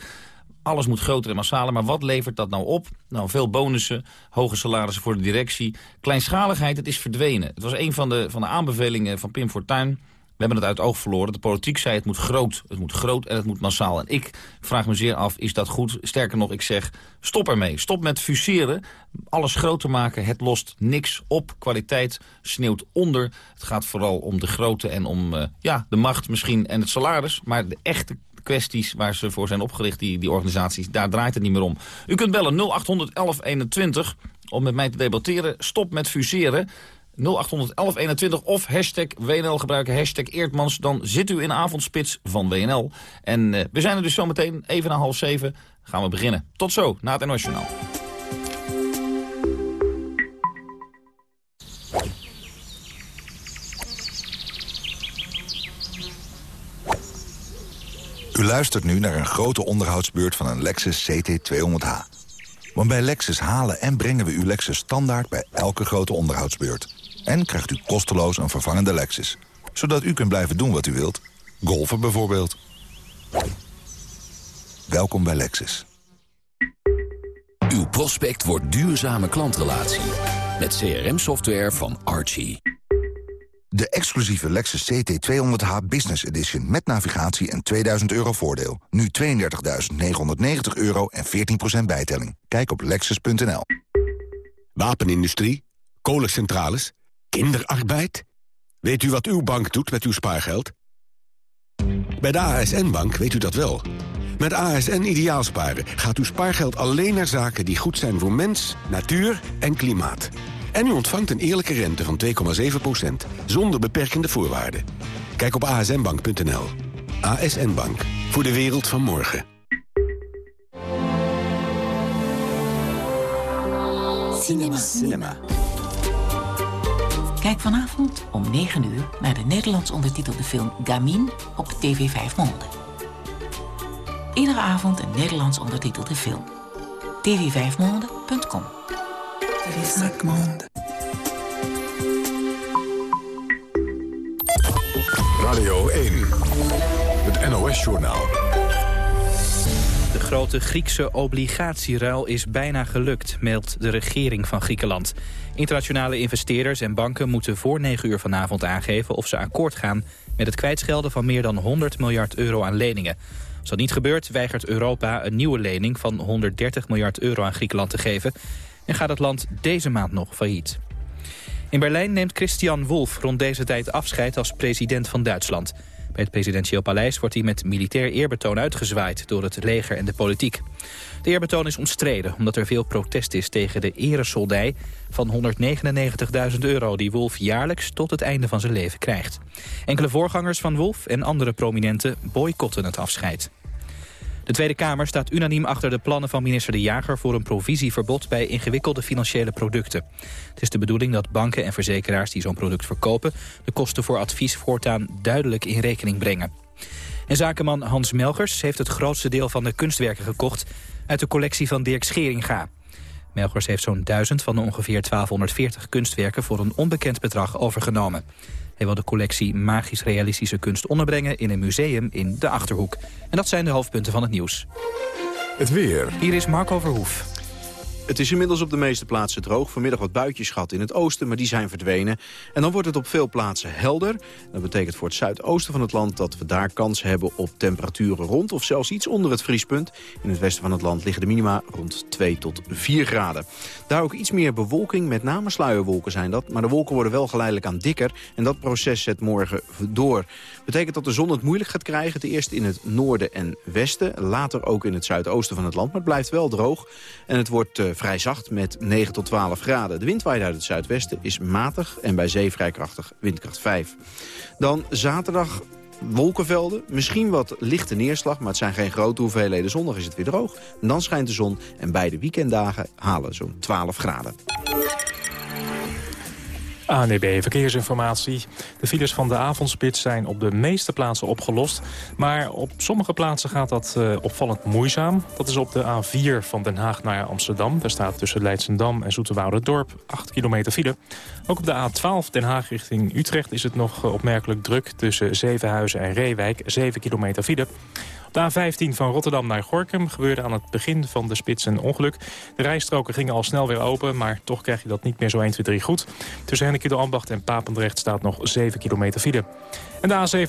Alles moet groter en massaler, maar wat levert dat nou op? Nou, veel bonussen, hoge salarissen voor de directie. Kleinschaligheid, het is verdwenen. Het was een van de, van de aanbevelingen van Pim Fortuyn. We hebben het uit het oog verloren. De politiek zei het moet groot. Het moet groot en het moet massaal. En ik vraag me zeer af, is dat goed? Sterker nog, ik zeg, stop ermee. Stop met fuseren. Alles groter maken. Het lost niks op. Kwaliteit sneeuwt onder. Het gaat vooral om de grootte en om uh, ja, de macht misschien en het salaris. Maar de echte kwesties waar ze voor zijn opgericht, die, die organisaties, daar draait het niet meer om. U kunt bellen 0800 1121 om met mij te debatteren. Stop met fuseren. 0800 1121 of hashtag WNL gebruiken, hashtag Eertmans. Dan zit u in de avondspits van WNL. En uh, we zijn er dus zometeen even na half zeven gaan we beginnen. Tot zo, na het NOS. U luistert nu naar een grote onderhoudsbeurt van een Lexus CT200H. Want bij Lexus halen en brengen we uw Lexus standaard bij elke grote onderhoudsbeurt. En krijgt u kosteloos een vervangende Lexus. Zodat u kunt blijven doen wat u wilt. Golfen bijvoorbeeld. Welkom bij Lexus. Uw prospect wordt duurzame klantrelatie. Met CRM-software van Archie. De exclusieve Lexus CT200H Business Edition met navigatie en 2000 euro voordeel. Nu 32.990 euro en 14% bijtelling. Kijk op lexus.nl. Wapenindustrie, kolencentrales, kinderarbeid. Weet u wat uw bank doet met uw spaargeld? Bij de ASN-bank weet u dat wel. Met ASN Ideaalsparen gaat uw spaargeld alleen naar zaken die goed zijn voor mens, natuur en klimaat. En u ontvangt een eerlijke rente van 2,7% zonder beperkende voorwaarden. Kijk op asnbank.nl. ASN Bank. Voor de wereld van morgen. Cinema. Cinema. Kijk vanavond om 9 uur naar de Nederlands ondertitelde film Gamin op TV 5 Monde. Iedere avond een Nederlands ondertitelde film. tv5monde.com Radio 1, het NOS-journaal. De grote Griekse obligatieruil is bijna gelukt, meldt de regering van Griekenland. Internationale investeerders en banken moeten voor 9 uur vanavond aangeven... of ze akkoord gaan met het kwijtschelden van meer dan 100 miljard euro aan leningen. Als dat niet gebeurt, weigert Europa een nieuwe lening van 130 miljard euro aan Griekenland te geven... en gaat het land deze maand nog failliet. In Berlijn neemt Christian Wolff rond deze tijd afscheid als president van Duitsland. Bij het presidentieel paleis wordt hij met militair eerbetoon uitgezwaaid door het leger en de politiek. De eerbetoon is omstreden omdat er veel protest is tegen de eresoldij van 199.000 euro die Wolf jaarlijks tot het einde van zijn leven krijgt. Enkele voorgangers van Wolf en andere prominenten boycotten het afscheid. De Tweede Kamer staat unaniem achter de plannen van minister De Jager... voor een provisieverbod bij ingewikkelde financiële producten. Het is de bedoeling dat banken en verzekeraars die zo'n product verkopen... de kosten voor advies voortaan duidelijk in rekening brengen. En zakenman Hans Melgers heeft het grootste deel van de kunstwerken gekocht... uit de collectie van Dirk Scheringa. Melgers heeft zo'n duizend van de ongeveer 1240 kunstwerken... voor een onbekend bedrag overgenomen. Hij wil de collectie magisch-realistische kunst onderbrengen in een museum in de Achterhoek. En dat zijn de hoofdpunten van het nieuws. Het weer. Hier is Marco Verhoef. Het is inmiddels op de meeste plaatsen droog. Vanmiddag wat buitjes gehad in het oosten, maar die zijn verdwenen. En dan wordt het op veel plaatsen helder. Dat betekent voor het zuidoosten van het land dat we daar kans hebben op temperaturen rond... of zelfs iets onder het vriespunt. In het westen van het land liggen de minima rond 2 tot 4 graden. Daar ook iets meer bewolking, met name sluierwolken zijn dat. Maar de wolken worden wel geleidelijk aan dikker. En dat proces zet morgen door. Betekent dat de zon het moeilijk gaat krijgen. Ten eerste in het noorden en westen. Later ook in het zuidoosten van het land. Maar het blijft wel droog. En het wordt uh, vrij zacht met 9 tot 12 graden. De wind waait uit het zuidwesten is matig en bij zee vrij krachtig windkracht 5. Dan zaterdag wolkenvelden, misschien wat lichte neerslag... maar het zijn geen grote hoeveelheden. Zondag is het weer droog. Dan schijnt de zon en beide weekenddagen halen zo'n 12 graden. ANEB Verkeersinformatie. De files van de avondspits zijn op de meeste plaatsen opgelost. Maar op sommige plaatsen gaat dat uh, opvallend moeizaam. Dat is op de A4 van Den Haag naar Amsterdam. Daar staat tussen Leidsendam en Dorp 8 kilometer file. Ook op de A12 Den Haag richting Utrecht is het nog uh, opmerkelijk druk... tussen Zevenhuizen en Reewijk, 7 kilometer file. De A15 van Rotterdam naar Gorkum gebeurde aan het begin van de spits een ongeluk. De rijstroken gingen al snel weer open, maar toch krijg je dat niet meer zo 1, 2, 3 goed. Tussen Henneke de Ambacht en Papendrecht staat nog 7 kilometer file. En de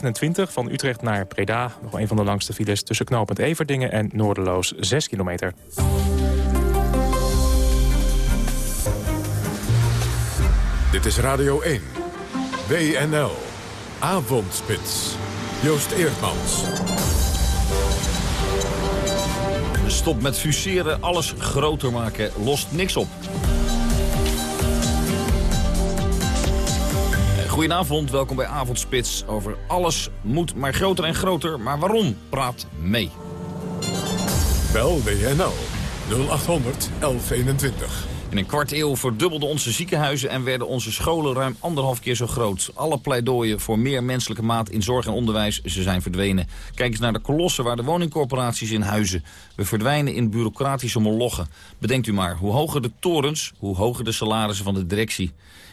A27 van Utrecht naar Preda, nog een van de langste files tussen knooppunt Everdingen en Noorderloos 6 kilometer. Dit is Radio 1. WNL. Avondspits. Joost Eerdmans. Stop met fuseren, alles groter maken, lost niks op. Goedenavond, welkom bij Avondspits. Over alles moet maar groter en groter, maar waarom? Praat mee. Bel WNL 0800 1121. In een kwart eeuw verdubbelden onze ziekenhuizen en werden onze scholen ruim anderhalf keer zo groot. Alle pleidooien voor meer menselijke maat in zorg en onderwijs, ze zijn verdwenen. Kijk eens naar de kolossen waar de woningcorporaties in huizen. We verdwijnen in bureaucratische molochen. Bedenkt u maar, hoe hoger de torens, hoe hoger de salarissen van de directie.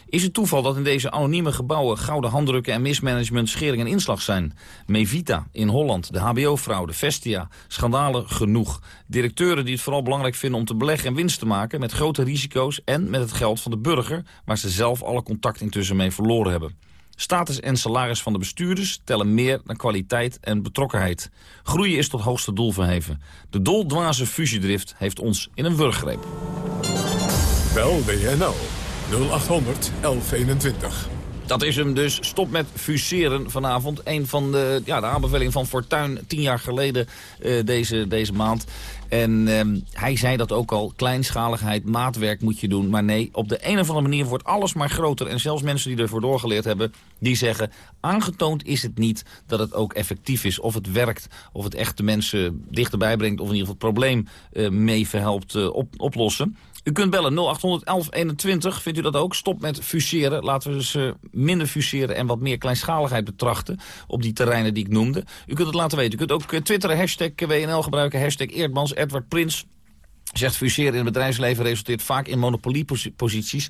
Is het toeval dat in deze anonieme gebouwen gouden handdrukken en mismanagement schering en inslag zijn? Mevita in Holland, de hbo-fraude, Vestia, schandalen genoeg. Directeuren die het vooral belangrijk vinden om te beleggen en winst te maken... met grote risico's en met het geld van de burger... waar ze zelf alle contact intussen mee verloren hebben. Status en salaris van de bestuurders tellen meer dan kwaliteit en betrokkenheid. Groeien is tot hoogste doel verheven. De doldwaze fusiedrift heeft ons in een wurggreep. Bel WNL 0800 1121. Dat is hem dus. Stop met fuseren vanavond. Een van de, ja, de aanbevelingen van Fortuin tien jaar geleden uh, deze, deze maand. En um, hij zei dat ook al. Kleinschaligheid, maatwerk moet je doen. Maar nee, op de een of andere manier wordt alles maar groter. En zelfs mensen die ervoor doorgeleerd hebben, die zeggen... aangetoond is het niet dat het ook effectief is. Of het werkt, of het echt de mensen dichterbij brengt... of in ieder geval het probleem uh, mee verhelpt uh, op, oplossen. U kunt bellen 0800 1121. Vindt u dat ook? Stop met fuseren. Laten we dus uh, minder fuseren en wat meer kleinschaligheid betrachten... op die terreinen die ik noemde. U kunt het laten weten. U kunt ook uh, twitteren, hashtag WNL gebruiken, hashtag Eerdmans, Edward Prins... Zegt fuseren in het bedrijfsleven resulteert vaak in monopolieposities.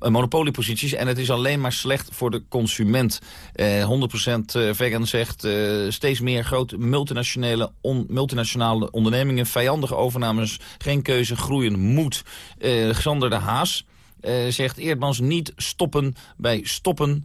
Uh, monopolieposities en het is alleen maar slecht voor de consument. Uh, 100% vegan zegt uh, steeds meer grote multinationale, on, multinationale ondernemingen... vijandige overnames, geen keuze, groeien moet. Xander de Haas zegt Eerdmans niet stoppen bij stoppen...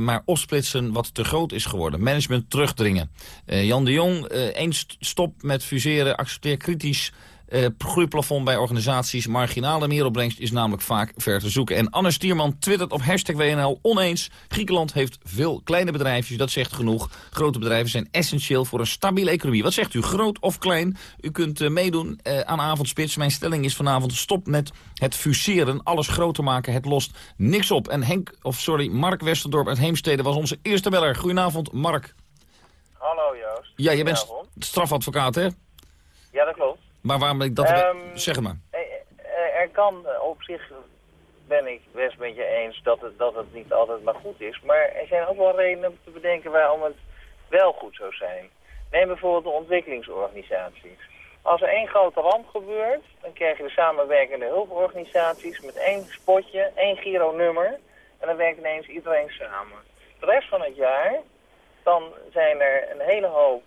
Maar opsplitsen wat te groot is geworden. Management terugdringen. Jan de Jong, uh, eens stop met fuseren, accepteer kritisch... Uh, groeiplafond bij organisaties, marginale meeropbrengst is namelijk vaak ver te zoeken. En Anne Stierman twittert op hashtag WNL oneens. Griekenland heeft veel kleine bedrijfjes, dat zegt genoeg. Grote bedrijven zijn essentieel voor een stabiele economie. Wat zegt u, groot of klein? U kunt uh, meedoen uh, aan Avondspits. Mijn stelling is vanavond stop met het fuseren, alles groter maken, het lost niks op. En Henk, of sorry, Mark Westerdorp uit Heemstede was onze eerste beller. Goedenavond, Mark. Hallo Joost. Ja, je bent strafadvocaat, hè? Ja, dat klopt. Maar waarom ik dat... Um, zeg maar. Er kan op zich, ben ik best met je eens, dat het, dat het niet altijd maar goed is. Maar er zijn ook wel redenen om te bedenken waarom het wel goed zou zijn. Neem bijvoorbeeld de ontwikkelingsorganisaties. Als er één grote ramp gebeurt, dan krijg je de samenwerkende hulporganisaties met één spotje, één Giro-nummer. En dan werkt ineens iedereen samen. De rest van het jaar, dan zijn er een hele hoop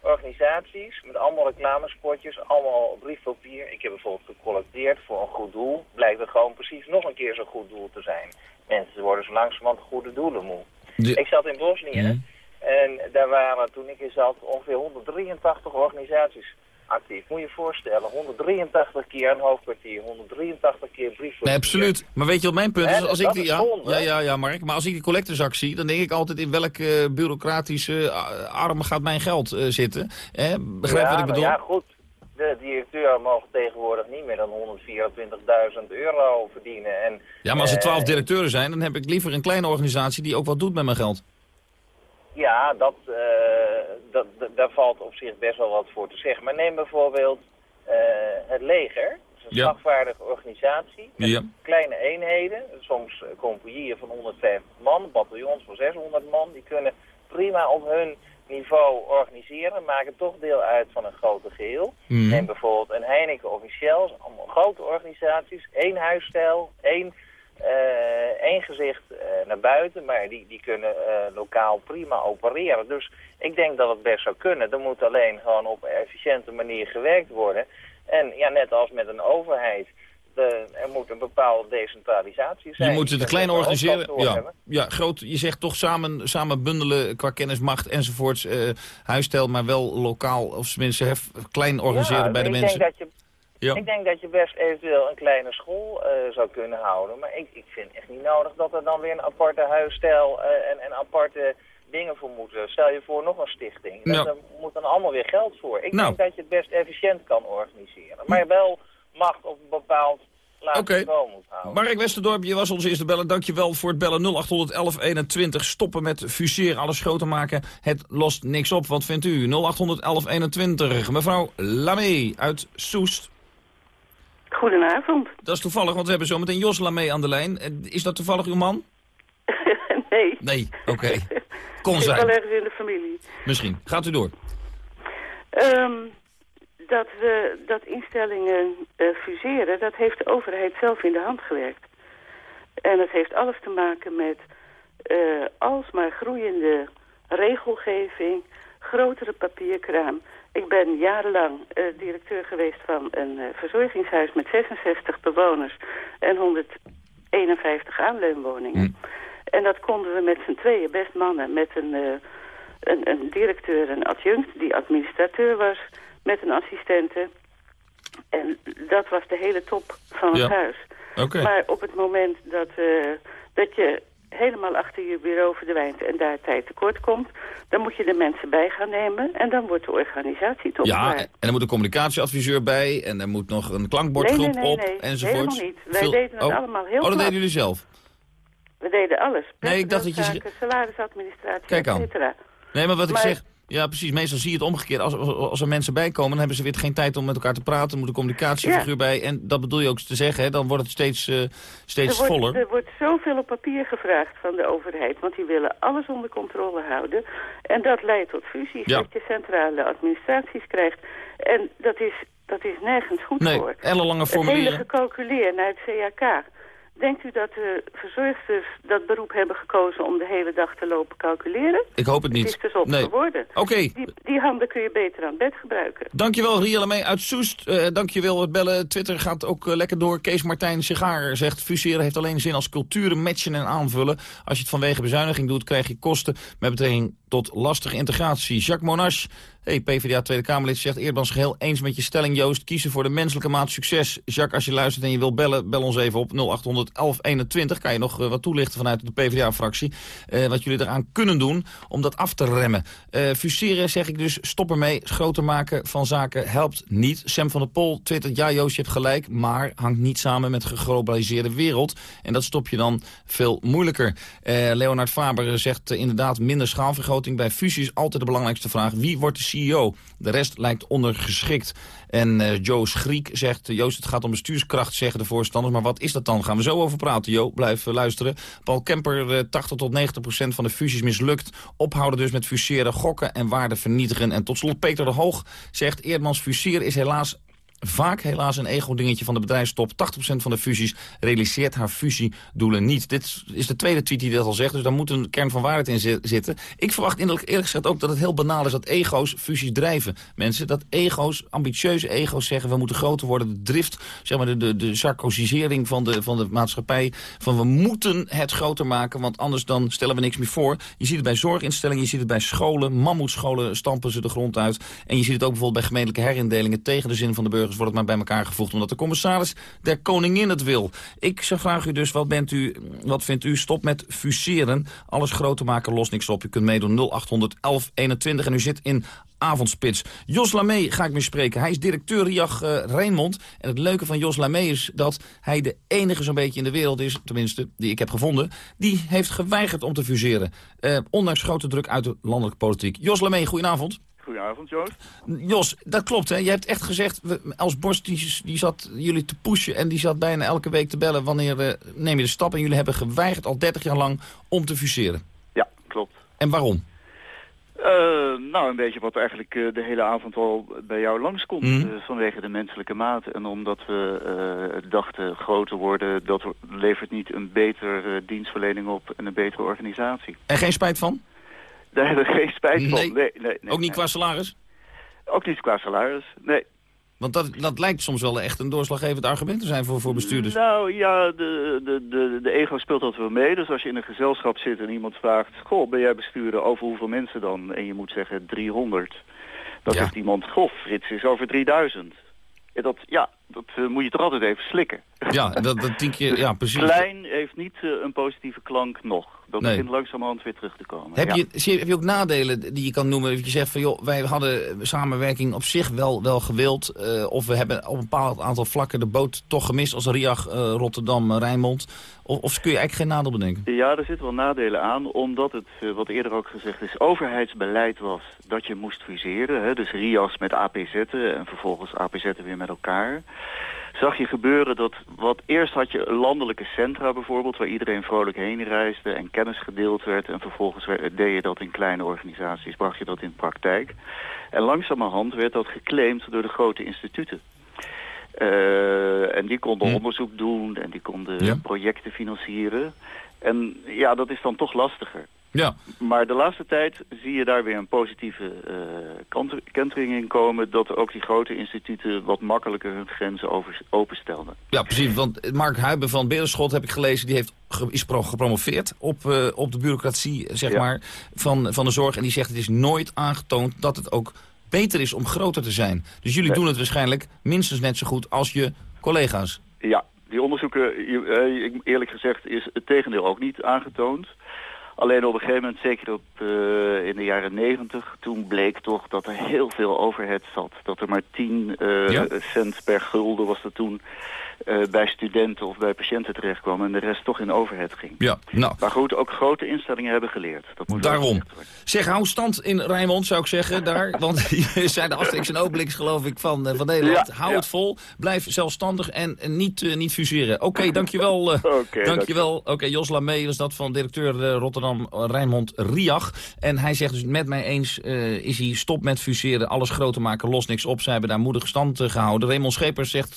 organisaties met allemaal reclamespotjes, allemaal briefpapier. Ik heb bijvoorbeeld gecollecteerd voor een goed doel. Blijkt het gewoon precies nog een keer zo'n goed doel te zijn. Mensen worden zo langzamerhand goede doelen moe. De... Ik zat in Bosnië mm. en daar waren toen ik er zat ongeveer 183 organisaties actief. Moet je je voorstellen, 183 keer een hoofdkwartier, 183 keer. Nee, absoluut. Maar weet je wat mijn punt is? Als ik die, ja, ja, ja, ja, Mark. Maar als ik die collectorzak zie, dan denk ik altijd in welke uh, bureaucratische uh, arm gaat mijn geld uh, zitten. Eh, begrijp ja, wat ik bedoel? Ja, goed. De directeur mogen tegenwoordig niet meer dan 124.000 euro verdienen. En, ja, maar als er 12 directeuren zijn, dan heb ik liever een kleine organisatie die ook wat doet met mijn geld. Ja, dat, uh, dat, daar valt op zich best wel wat voor te zeggen. Maar neem bijvoorbeeld uh, het leger. Dat is een ja. slagvaardige organisatie met ja. kleine eenheden. Soms compagnieën van 150 man, bataljons van 600 man. Die kunnen prima op hun niveau organiseren, maken toch deel uit van een grote geheel. Mm. Neem bijvoorbeeld een Heineken officieel, allemaal grote organisaties, één huisstijl, één één gezicht uh, naar buiten, maar die, die kunnen uh, lokaal prima opereren. Dus ik denk dat het best zou kunnen. Er moet alleen gewoon op een efficiënte manier gewerkt worden. En ja, net als met een overheid, de, er moet een bepaalde decentralisatie zijn. Je moet het klein organiseren. Ja, ja, groot. Je zegt toch samen, samen bundelen qua kennismacht enzovoorts. huisstijl, maar wel lokaal, of tenminste hef, klein organiseren ja, bij de ik mensen. Denk dat je ja. Ik denk dat je best eventueel een kleine school uh, zou kunnen houden. Maar ik, ik vind echt niet nodig dat er dan weer een aparte huisstijl uh, en, en aparte dingen voor moeten. Stel je voor nog een stichting. Daar moet dan allemaal weer geld voor. Ik nou. denk dat je het best efficiënt kan organiseren. Maar wel macht op een bepaald Oké. moet houden. Mark Westerdorp, je was onze eerste beller. Dankjewel voor het bellen 081121. Stoppen met fuseren, alles groter maken. Het lost niks op. Wat vindt u? 081121. Mevrouw Lamé uit Soest. Goedenavond. Dat is toevallig, want we hebben zometeen Josla mee aan de lijn. Eh, Is dat toevallig uw man? <laughs> nee. Nee, oké. <laughs> Kon Zit wel zijn. ergens in de familie. Misschien. Gaat u door. Ehm, dat, we, dat instellingen eh, fuseren, dat heeft de overheid zelf in de hand gewerkt. En het heeft alles te maken met eh, alsmaar groeiende regelgeving, grotere papierkraam. Ik ben jarenlang eh, directeur geweest van een eh, verzorgingshuis met 66 bewoners en 151 aanleunwoningen. En dat konden we met z'n tweeën, best mannen, met een, eh, een, een directeur, een adjunct, die administrateur was, met een assistente. En dat was de hele top van het Ja. huis. Maar op het moment dat, dat je helemaal achter je bureau verdwijnt en daar tijd tekort komt, dan moet je de mensen bij gaan nemen en dan wordt de organisatie top. Ja, en er moet een communicatieadviseur bij. En er moet nog een klankbordgroep Nee, nee, nee, op. nee, enzovoort. helemaal niet. Wij deden het allemaal heel Oh, dat knap. deden jullie zelf? We deden alles. Nee, ik dacht dat je- Salarisadministratie, Kijk aan. Nee, maar wat ik zeg... Ja, precies. Meestal zie je het omgekeerd. Als, als- er mensen bij komen, dan hebben ze weer geen tijd om met elkaar te praten. Er moet een communicatiefiguur bij. En dat bedoel je ook te zeggen, hè? dan wordt het steeds, eh, steeds er wordt, voller. Er wordt zoveel op papier gevraagd van de overheid, want die willen alles onder controle houden. En dat leidt tot fusies, Ja. dat je centrale administraties krijgt. En dat is, dat is nergens goed Nee, voor. ellenlange Het hele formulieren. gecalculeer naar het CAK. Denkt u dat de verzorgsters dat beroep hebben gekozen om de hele dag te lopen calculeren? Ik hoop het niet. Het is dus op nee. geworden. Oké. Die, die handen kun je beter aan bed gebruiken. Dankjewel, Rielle uit Soest. Eh dankjewel het bellen. Twitter gaat ook eh, lekker door. Kees Martijn Sigaar zegt... fuseren heeft alleen zin als culturen matchen en aanvullen. Als je het vanwege bezuiniging doet, krijg je kosten... met betrekking tot lastige integratie. Jacques Monash, hey, PvdA Tweede Kamerlid, zegt... Eerdmans geheel eens met je stelling, Joost. Kiezen voor de menselijke maat succes. Jacques, als je luistert en je wil bellen, bel ons even op 0800 1121. Kan je nog eh, wat toelichten vanuit de PvdA-fractie... eh, wat jullie eraan kunnen doen om dat af te remmen. Eh, fuseren, zeg ik dus, stop ermee. Groter maken van zaken helpt niet. Sam van der Pol twittert, ja Joost, je hebt gelijk... maar hangt niet samen met de geglobaliseerde wereld. En dat stop je dan veel moeilijker. Leonard Faber zegt inderdaad minder schaalvergroting. Bij fusie is altijd de belangrijkste vraag. Wie wordt de CEO? De rest lijkt ondergeschikt. En eh Joe Schriek zegt, eh, Joost, het gaat om bestuurskracht, zeggen de voorstanders. Maar wat is dat dan? Gaan we zo over praten, Jo. Blijf eh, luisteren. Paul Kemper, eh, 80 tot 90 procent van de fusies mislukt. Ophouden dus met fuseren, gokken en waarde vernietigen. En tot slot Peter de Hoog zegt, Eerdmans fuseren is helaas Vaak helaas een ego-dingetje van de bedrijfstop. 80% van de fusies realiseert haar fusiedoelen niet. Dit is de tweede tweet die dat al zegt, dus daar moet een kern van waarheid in zi- zitten. Ik verwacht eerlijk gezegd ook dat het heel banaal is dat ego's fusies drijven. Mensen, dat ego's, ambitieuze ego's zeggen we moeten groter worden. De drift, zeg maar de, de, de sarcosisering van de, van de maatschappij. Van we moeten het groter maken, want anders dan stellen we niks meer voor. Je ziet het bij zorginstellingen, je ziet het bij scholen. Mammoetscholen stampen ze de grond uit. En je ziet het ook bijvoorbeeld bij gemeentelijke herindelingen tegen de zin van de wordt het maar bij elkaar gevoegd... omdat de commissaris der koningin het wil. Ik zou vraag u dus, wat, bent u, wat vindt u? Stop met fuseren. Alles groter maken, los niks op. U kunt meedoen 0800 1121 en u zit in avondspits. Jos Lamee ga ik mee spreken. Hij is directeur RIAG uh. En het leuke van Jos Lamee is dat hij de enige zo'n beetje in de wereld is... tenminste, die ik heb gevonden... die heeft geweigerd om te fuseren. Uh, ondanks grote druk uit de landelijke politiek. Jos Lamee, goedenavond. Goedenavond, Joost. Jos, dat klopt, hè? Je hebt echt gezegd, als Borst die, die zat jullie te pushen... en die zat bijna elke week te bellen wanneer uh, neem je de stap... en jullie hebben geweigerd al 30 jaar lang om te fuseren. Ja, klopt. En waarom? Uh, nou, een beetje wat eigenlijk uh, de hele avond al bij jou langskomt. Mm. Uh, vanwege de menselijke maat. En omdat we dachten groter worden, dat levert niet een betere dienstverlening op en een betere organisatie. En geen spijt van? Daar hebben we geen spijt van. Nee, nee, nee, Ook niet qua salaris? Ook niet qua salaris, nee. Want dat, dat lijkt soms wel echt een doorslaggevend argument te zijn voor, voor bestuurders. Nou ja, de, de, de, de ego speelt altijd wel mee. Dus als je in een gezelschap zit en iemand vraagt... Goh, ben jij bestuurder over hoeveel mensen dan? En je moet zeggen 300. Dan ja. zegt iemand, goh, Frits is over 3000. En dat, ja, dat uh, moet je toch altijd even slikken. Ja, dat, dat denk je, <laughs> ja, precies. Klein heeft niet uh, een positieve klank nog. Dat nee. begint langzamerhand weer terug te komen. Heb, ja. je, zie, heb je ook nadelen die je kan noemen? Dat je zegt van, joh, wij hadden samenwerking op zich wel, wel gewild. Uh, of we hebben op een bepaald aantal vlakken de boot toch gemist als RIAG, Rotterdam, Rijnmond. Of, of kun je eigenlijk geen nadeel bedenken? Ja, er zitten wel nadelen aan, omdat het, wat eerder ook gezegd is, overheidsbeleid was dat je moest fuseren. Hè? Dus RIAS met APZ'en en vervolgens APZ'en weer met elkaar. Zag je gebeuren dat wat eerst had je landelijke centra bijvoorbeeld... waar iedereen vrolijk heen reisde en kennis gedeeld werd... en vervolgens deed je dat in kleine organisaties, bracht je dat in praktijk. En langzamerhand werd dat geclaimd door de grote instituten. Uh, en die konden hm. onderzoek doen en die konden projecten financieren. En ja, dat is dan toch lastiger. Ja. Maar de laatste tijd zie je daar weer een positieve uh, kentering in komen... dat ook die grote instituten wat makkelijker hun grenzen over, openstelden. Ja, precies. Want Mark Huiben van Berenschot heb ik gelezen... die heeft, is gepromoveerd op, uh, op de bureaucratie zeg maar, van, van de zorg. En die zegt het is nooit aangetoond dat het ook beter is om groter te zijn. Dus jullie doen het waarschijnlijk minstens net zo goed als je collega's. Ja, die onderzoeken, eerlijk gezegd, is het tegendeel ook niet aangetoond. Alleen op een gegeven moment, zeker op, uh, in de jaren negentig, toen bleek toch dat er heel veel overhead zat. Dat er maar 10 uh, ja. cent per gulden was dat toen uh, bij studenten of bij patiënten terecht kwam en de rest toch in overheid ging. Ja, nou. Maar goed, ook grote instellingen hebben geleerd. Dat moet Daarom. Zeg, hou stand in Rijnmond, zou ik zeggen, daar. Want <laughs> je zijn de Asterix en Obelix, geloof ik, van, uh, van Nederland. Ja, hou het vol, blijf zelfstandig en niet, uh, niet fuseren. Oké, okay, dankjewel. <laughs> Okay, dankjewel. Oké, okay, Jos Lamee is dat van directeur Rotterdam Rijnmond Riach. En hij zegt dus met mij eens, is hij stop met fuseren, alles groter maken, los niks op. Zij hebben daar moedig stand gehouden. Raymond Schepers zegt,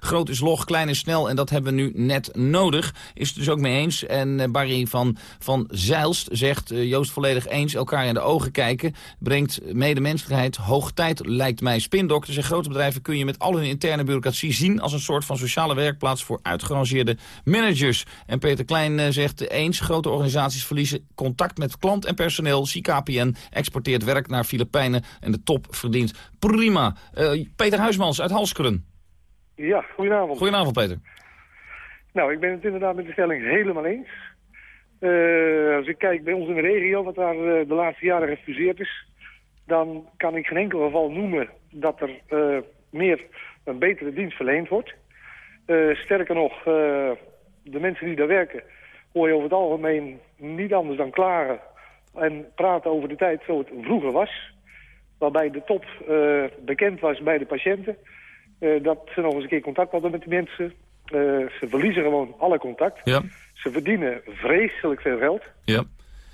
groot is log, klein en snel en dat hebben we nu net nodig. Is het dus ook mee eens. En uh, Barry van, van Zeilst zegt, uh, Joost volledig eens, elkaar in de ogen kijken. Brengt medemenselijkheid hoog tijd, lijkt mij. Spindokters en grote bedrijven kun je met al hun interne bureaucratie zien... als een soort van sociale werkplaats voor uitgerangeerde managers. En Peter Klein uh, zegt eens, grote organisaties verliezen contact met klant en personeel. CKPN exporteert werk naar Filipijnen en de top verdient prima. Peter Huismans uit Halskeren. Ja, goedenavond. Goedenavond, Peter. Nou, ik ben het inderdaad met de stelling helemaal eens. Uh, als ik kijk bij ons in de regio, wat daar uh, de laatste jaren gefuseerd is... dan kan ik geen enkel geval noemen dat er uh, meer een betere dienst verleend wordt. sterker nog, de mensen die daar werken... hoor je over het algemeen niet anders dan klagen... en praten over de tijd zoals het vroeger was... waarbij de top bekend was bij de patiënten... Uh, dat ze nog eens een keer contact hadden met die mensen. Uh, ze verliezen gewoon alle contact. Ja. Ze verdienen vreselijk veel geld. Ja.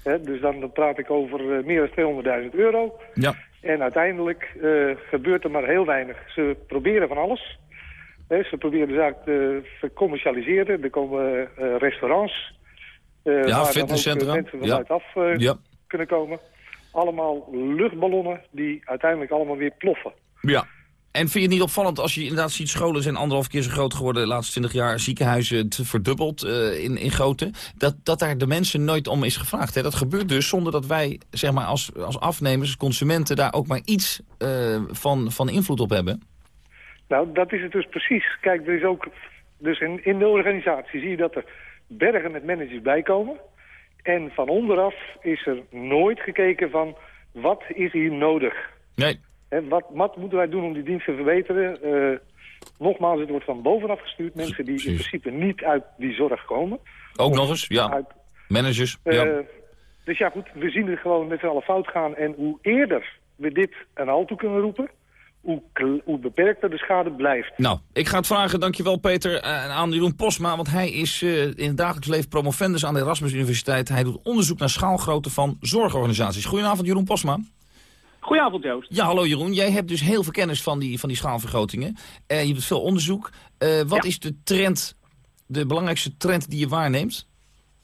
dus dan, dan, praat ik over uh, meer dan 200.000 euro. Ja. En uiteindelijk gebeurt er maar heel weinig. Ze proberen van alles. ze proberen de zaak te vercommercialiseren. Er komen restaurants. ja, fitnesscentra. mensen vanuit ja. af ja. kunnen komen. Allemaal luchtballonnen die uiteindelijk allemaal weer ploffen. Ja. En vind je het niet opvallend als je inderdaad ziet... scholen zijn anderhalf keer zo groot geworden de laatste 20 jaar... ziekenhuizen het verdubbeld uh, in, in grootte... Dat, dat daar de mensen nooit om is gevraagd. Hè? Dat gebeurt dus zonder dat wij zeg maar, als, als afnemers, als consumenten... daar ook maar iets uh, van, van invloed op hebben. Nou, dat is het dus precies. Kijk, er is ook... Dus in, in de organisatie zie je dat er bergen met managers bijkomen. En van onderaf is er nooit gekeken van... wat is hier nodig? Nee wat, wat, moeten wij doen om die dienst te verbeteren? Uh, nogmaals, het wordt van bovenaf gestuurd. Mensen die in principe niet uit die zorg komen. Ook nog eens, ja. Uit, Managers, uh, ja. Dus ja, goed, we zien het gewoon met z'n allen fout gaan. En hoe eerder we dit een halt toe kunnen roepen... Hoe, hoe, beperkter de schade blijft. Nou, ik ga het vragen, dankjewel Peter, uh, aan Jeroen Posma. Want hij is uh, in het dagelijks leven promovendus aan de Erasmus Universiteit. Hij doet onderzoek naar schaalgrootte van zorgorganisaties. Goedenavond Jeroen Posma. Goedenavond Joost. Ja, hallo Jeroen. Jij hebt dus heel veel kennis van die, van die schaalvergrotingen. Uh, je hebt veel onderzoek. Uh, wat is de trend, de belangrijkste trend die je waarneemt?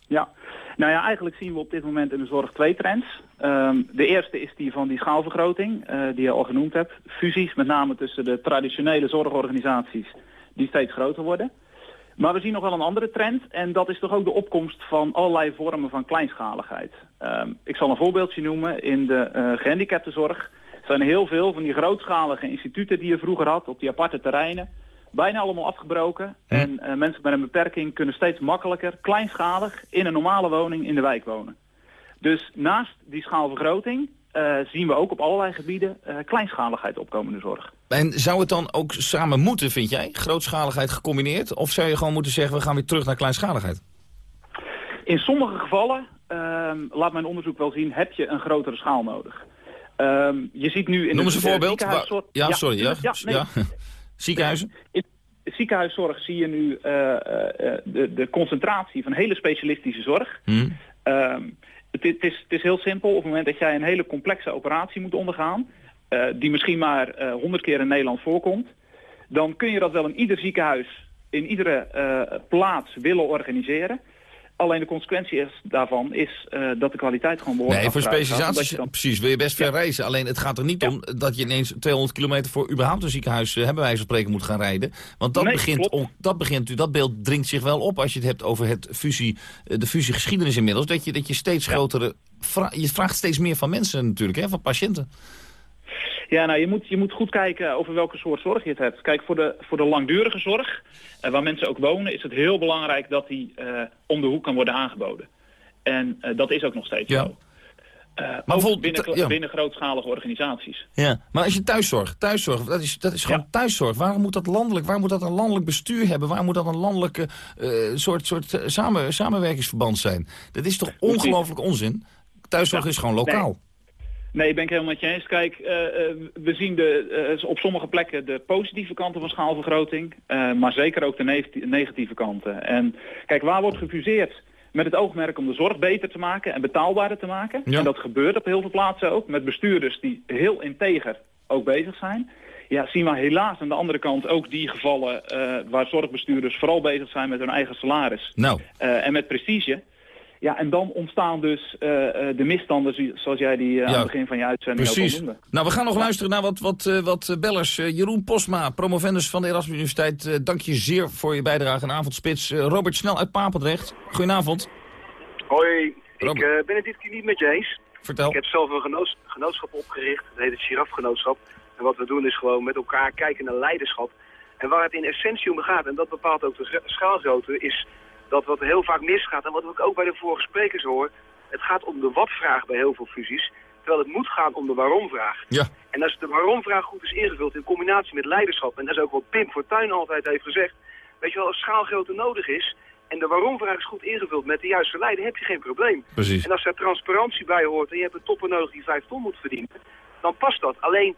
Ja, nou ja, eigenlijk zien we op dit moment in de zorg twee trends. Um, de eerste is die van die schaalvergroting, uh, die je al genoemd hebt. Fusies, met name tussen de traditionele zorgorganisaties, die steeds groter worden. Maar we zien nog wel een andere trend en dat is toch ook de opkomst van allerlei vormen van kleinschaligheid. Um, ik zal een voorbeeldje noemen. In de uh, gehandicaptenzorg zijn heel veel van die grootschalige instituten die je vroeger had op die aparte terreinen. Bijna allemaal afgebroken. Hm. En uh, mensen met een beperking kunnen steeds makkelijker, kleinschalig, in een normale woning in de wijk wonen. Dus naast die schaalvergroting uh, zien we ook op allerlei gebieden uh, kleinschaligheid opkomen in de zorg. En zou het dan ook samen moeten, vind jij? Grootschaligheid gecombineerd? Of zou je gewoon moeten zeggen, we gaan weer terug naar kleinschaligheid? In sommige gevallen, uh, laat mijn onderzoek wel zien, heb je een grotere schaal nodig. Ehm, je ziet nu in Noem eens een voorbeeld. Ja, ja, sorry. Ja, ja, nee. ja. <laughs> Ziekenhuizen? In, ziekenhuiszorg zie je nu eh, eh, de, de concentratie van hele specialistische zorg. Hmm. Ehm, het, is, is, heel simpel. Op het moment dat jij een hele complexe operatie moet ondergaan... eh, die misschien maar honderd keer in Nederland voorkomt... dan kun je dat wel in ieder ziekenhuis, in iedere eh, plaats willen organiseren... Alleen de consequentie is, daarvan is eh, dat de kwaliteit gewoon behoorlijk Nee, voor je dan- precies, wil je best ver reizen. Alleen het gaat er niet om dat je ineens 200 kilometer voor überhaupt een ziekenhuis, eh, hebben wij van spreken, moet gaan rijden. Want dat Nee, begint, dat begint, dat beeld dringt zich wel op als je het hebt over het fusie, eh, de fusiegeschiedenis inmiddels. Dat je, dat je steeds grotere, vra- je vraagt steeds meer van mensen natuurlijk, hè, van patiënten. Ja, nou, je moet, je moet goed kijken over welke soort zorg je het hebt. Kijk, voor de, voor de langdurige zorg, eh, waar mensen ook wonen, is het heel belangrijk dat die eh, om de hoek kan worden aangeboden. En eh, dat is ook nog steeds Ja. zo. Ook bijvoorbeeld, binnen, ja. binnen grootschalige organisaties. Ja, maar als je thuiszorg, thuiszorg, dat is, dat is gewoon thuiszorg. Waarom moet dat landelijk, waar moet dat een landelijk bestuur hebben? Waar moet dat een landelijke soort, soort samen, samenwerkingsverband zijn? Dat is toch ongelooflijk onzin? Thuiszorg is gewoon lokaal. Nee, ben ik helemaal met je eens. Kijk, eh, eh, we zien de, eh, op sommige plekken de positieve kanten van schaalvergroting, maar zeker ook de negati- negatieve kanten. En kijk, waar wordt gefuseerd met het oogmerk om de zorg beter te maken en betaalbaarder te maken? Ja. En dat gebeurt op heel veel plaatsen ook, met bestuurders die heel integer ook bezig zijn. Ja, zien we helaas aan de andere kant ook die gevallen waar zorgbestuurders vooral bezig zijn met hun eigen salaris. Nou, en met prestige. Ja, en dan ontstaan dus eh, eh, de misstanden zoals jij die eh, aan het begin van je uitzending ook precies. al noemde. Nou, we gaan nog luisteren naar wat, wat, eh, wat bellers. Jeroen Posma, promovendus van de Erasmus Universiteit. dank je zeer voor je bijdrage aan Avondspits. Robert Snel uit Papendrecht. Goedenavond. Hoi, Robert. ik eh, ben het dit keer niet met je eens. Vertel. Ik heb zelf een genoos- genootschap opgericht, het heet het Girafgenootschap. En wat we doen is gewoon met elkaar kijken naar leiderschap. En waar het in essentie om gaat, en dat bepaalt ook de schaalgrootte, is dat wat heel vaak misgaat. En wat ik ook bij de vorige sprekers hoor, het gaat om de wat-vraag bij heel veel fusies. Terwijl het moet gaan om de waarom-vraag. Ja. En als de waarom-vraag goed is ingevuld in combinatie met leiderschap, en dat is ook wat Pim Fortuyn altijd heeft gezegd, weet je wel, als schaalgrootte nodig is, en de waarom-vraag is goed ingevuld met de juiste leider, heb je geen probleem. Precies. En als daar transparantie bij hoort en je hebt een topper nodig die vijf ton moet verdienen, dan past dat. Alleen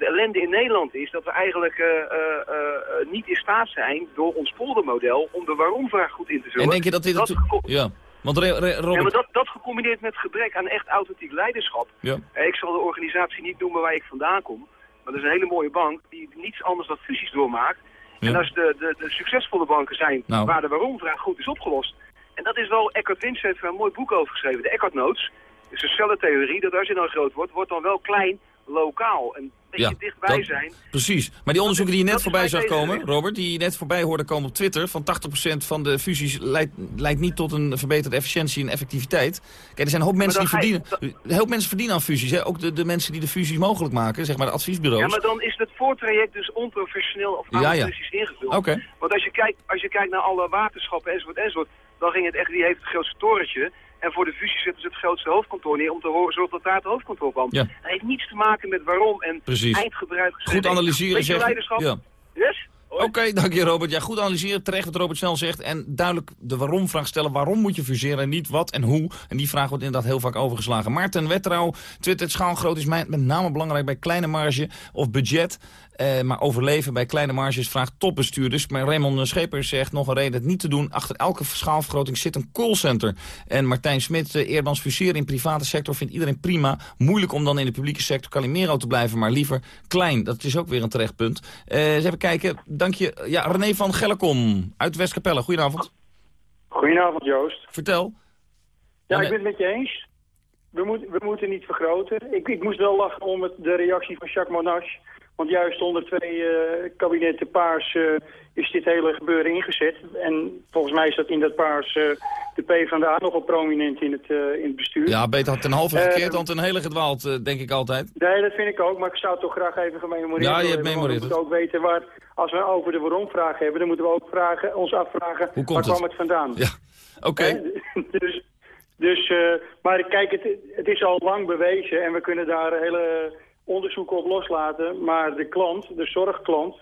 de ellende in Nederland is dat we eigenlijk eh, eh, eh, niet in staat zijn door ons poldermodel om de waarom-vraag goed in te vullen. En denk je dat dit... dat, gecom- ja, want Ja, maar dat, dat gecombineerd met gebrek aan echt authentiek leiderschap. Ja. Ik zal de organisatie niet noemen waar ik vandaan kom. Maar dat is een hele mooie bank die niets anders dan fusies doormaakt. En als de, de, de succesvolle banken zijn Nou. waar de waarom-vraag goed is opgelost. En dat is wel, Eckhart Winst heeft er een mooi boek over geschreven. De Eckhart Notes. is een cellentheorie dat als je dan groot wordt, wordt dan wel klein, lokaal. En beetje Ja, dichtbij dat- zijn. Precies. Maar die onderzoeken die je net dat voorbij zag komen. Robert, die je net voorbij hoorde komen op Twitter, van 80% van de fusies leidt, leidt niet tot een verbeterde efficiëntie en effectiviteit. Kijk, er zijn een hoop mensen die je- verdienen, hoop mensen verdienen aan fusies, hè? ook de, de mensen die de fusies mogelijk maken, zeg maar de adviesbureaus. Ja, maar dan is het voortraject dus onprofessioneel of Ja, ja. amateuristisch ingevuld. Want als je, kijkt, als je kijkt naar alle waterschappen enzovoort enzovoort, dan ging het echt, wie heeft het grootste torentje. En voor de fusie zetten ze het grootste hoofdkantoor neer om te horen zorgen dat daar het hoofdkantoor kwam. Ja. Dat heeft niets te maken met waarom en Precies. eindgebruik. Goed analyseren, zeggen. leiderschap. Ja. Yes? Oké, dank je Robert. Ja, goed analyseren, terecht wat Robert snel zegt. En duidelijk de waarom-vraag stellen. Waarom moet je fuseren en niet wat en hoe? En die vraag wordt inderdaad heel vaak overgeslagen. Maarten Wetrouw twittert schaalgroot is mij- met name belangrijk bij kleine marge of budget. Eh, maar overleven bij kleine marges vraagt topbestuurders. Maar Raymond Schepers zegt nog een reden het niet te doen. Achter elke schaalvergroting zit een callcenter. En Martijn Smit, eh, Eerdmans fuseren in private sector vindt iedereen prima. Moeilijk om dan in de publieke sector Calimero te blijven, maar liever klein. Dat is ook weer een terecht punt. Eh, eens even kijken. Dank je. Ja, René van Gellekom uit Westkapelle. Goedenavond. Goedenavond Joost. Vertel. Ja, ik ben het met je eens. We, moet, we moeten niet vergroten. Ik, ik moest wel lachen om het, de reactie van Jacques Monash. Want juist onder twee eh, kabinetten paars eh, is dit hele gebeuren ingezet. En volgens mij is dat in dat paars eh, de PvdA nogal prominent in het, in het bestuur. Ja, beter ten halve gekeerd dan ten hele gedwaald, denk ik altijd. Nee, dat vind ik ook, maar ik zou het toch graag even gememoreerd Ja, je hebt memoreerd We moeten ook weten waar, als we over de waarom-vraag hebben, dan moeten we ook vragen, ons afvragen, Hoe komt waar het? kwam het vandaan? Ja, oké. <laughs> Dus, dus, maar kijk, het, het is al lang bewezen en we kunnen daar hele onderzoeken op loslaten. Maar de klant, de zorgklant,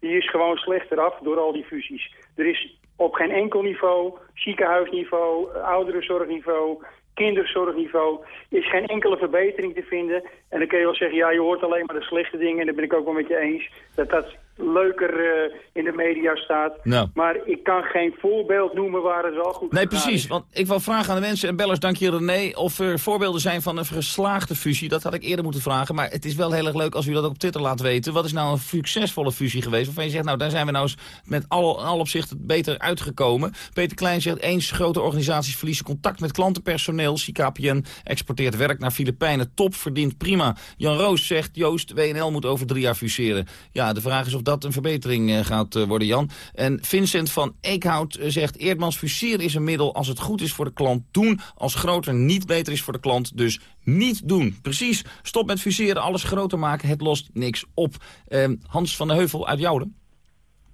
die is gewoon slechter af door al die fusies. Er is op geen enkel niveau, ziekenhuisniveau, ouderenzorgniveau, kinderzorgniveau, is geen enkele verbetering te vinden. En dan kun je wel zeggen, ja, je hoort alleen maar de slechte dingen en daar ben ik ook wel met je eens. Dat dat leuker eh, in de media staat. Nou. Maar ik kan geen voorbeeld noemen waar het wel goed Nee, precies. is. Want ik wil vragen aan de mensen en bellers, dank je René... of er voorbeelden zijn van een geslaagde fusie. Dat had ik eerder moeten vragen. Maar het is wel heel erg leuk als u dat op Twitter laat weten. Wat is nou een succesvolle fusie geweest? Waarvan je zegt, nou, daar zijn we nou eens met alle, alle opzichten beter uitgekomen. Peter Klein zegt, eens grote organisaties verliezen contact met klantenpersoneel. CKPN exporteert werk naar Filipijnen. Top, verdient prima. Jan Roos zegt, Joost, WNL moet over drie jaar fuseren. Ja, de vraag is of dat een verbetering eh, gaat eh, worden, Jan. En Vincent van Eekhout eh, zegt... Eerdmans fuseren is een middel als het goed is voor de klant. Doen als groter niet beter is voor de klant. Dus niet doen. Precies. Stop met fuseren, alles groter maken. Het lost niks op. Ehm, Hans van de Heuvel uit Jouden.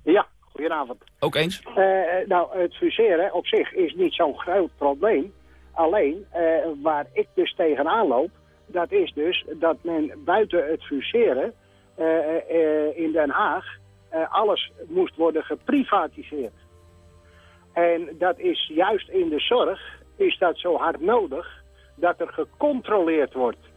Ja, goedenavond. Ook eens? Nou, het fuseren op zich is niet zo'n groot probleem. Alleen, waar ik dus tegenaan loop, dat is dus dat men buiten het fuseren eh, eh, in Den Haag eh, alles moest worden geprivatiseerd. En dat is juist in de zorg, is dat zo hard nodig, dat er gecontroleerd wordt.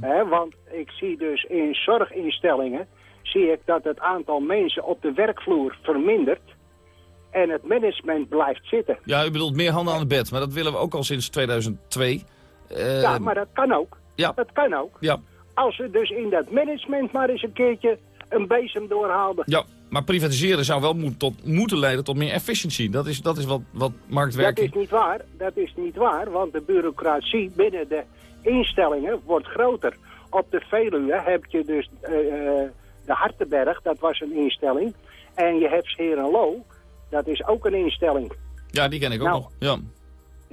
Hè, want ik zie dus in zorginstellingen, zie ik dat het aantal mensen op de werkvloer vermindert en het management blijft zitten. Ja, u bedoelt meer handen aan het bed. Maar dat willen we ook al sinds 2002. Eh, ja, maar dat kan ook. Ja. Dat kan ook. Ja. Als ze dus in dat management maar eens een keertje een bezem doorhaalden. Ja, maar privatiseren zou wel moet, tot, moeten leiden tot meer efficiëntie. Dat is, dat is wat, wat marktwerking... Dat is niet waar. Dat is niet waar, want de bureaucratie binnen de instellingen wordt groter. Op de Veluwe heb je dus eh, eh, de Hartenberg, dat was een instelling. En je hebt Herenlo, dat is ook een instelling. Ja, die ken ik ook Nou, nog. Ja.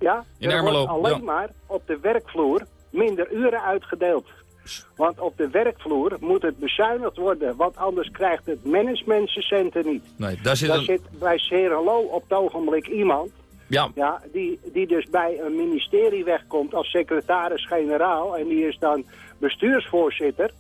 Ja, In er wordt alleen ja. maar op de werkvloer minder uren uitgedeeld. Want op de werkvloer moet het bezuinigd worden, want anders krijgt het management zijn centen niet. Nee, daar zit Daar een... zit bij Serenlo op het ogenblik iemand Ja, ja, die, die dus bij een ministerie wegkomt als secretaris-generaal en die is dan bestuursvoorzitter.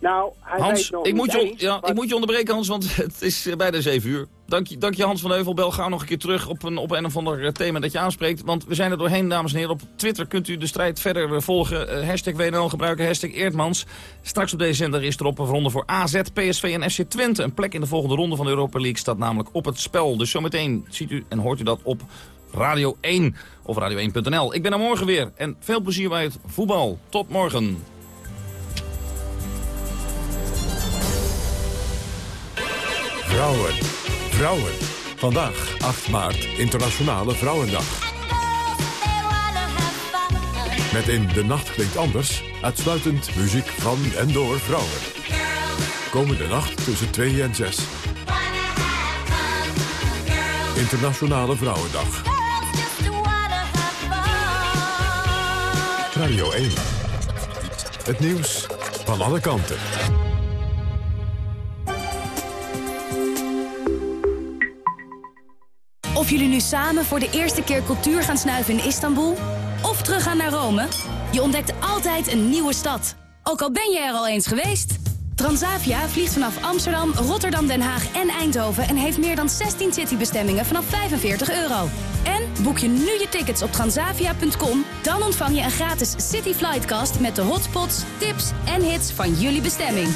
Nou, hij Hans, weet nog ik moet, je, ja, wat- ik moet je onderbreken, Hans, want het is eh, bijna zeven uur. Dank je, dank je Hans van Heuvel. Bel nog een keer terug op een, op een of ander eh, thema dat je aanspreekt. Want we zijn er doorheen, dames en heren. Op Twitter kunt u de strijd verder eh, volgen. Eh, hashtag WNL gebruiken, hashtag Eerdmans. Straks op deze zender is er op een ronde voor AZ, PSV en FC Twente. Een plek in de volgende ronde van de Europa League staat namelijk op het spel. Dus zometeen ziet u en hoort u dat op Radio 1 of radio1.nl. Ik ben er morgen weer en veel plezier bij het voetbal. Tot morgen. Vrouwen. Vandaag, 8 maart, Internationale Vrouwendag. Met in De Nacht Klinkt Anders uitsluitend muziek van en door vrouwen. Komende nacht tussen 2 en 6. Internationale Vrouwendag. Radio 1. Het nieuws van alle kanten. Of jullie nu samen voor de eerste keer cultuur gaan snuiven in Istanbul... of teruggaan naar Rome, je ontdekt altijd een nieuwe stad. Ook al ben je er al eens geweest. Transavia vliegt vanaf Amsterdam, Rotterdam, Den Haag en Eindhoven... en heeft meer dan 16 citybestemmingen vanaf 45 euro. En boek je nu je tickets op transavia.com... dan ontvang je een gratis City Flightcast... met de hotspots, tips en hits van jullie bestemming.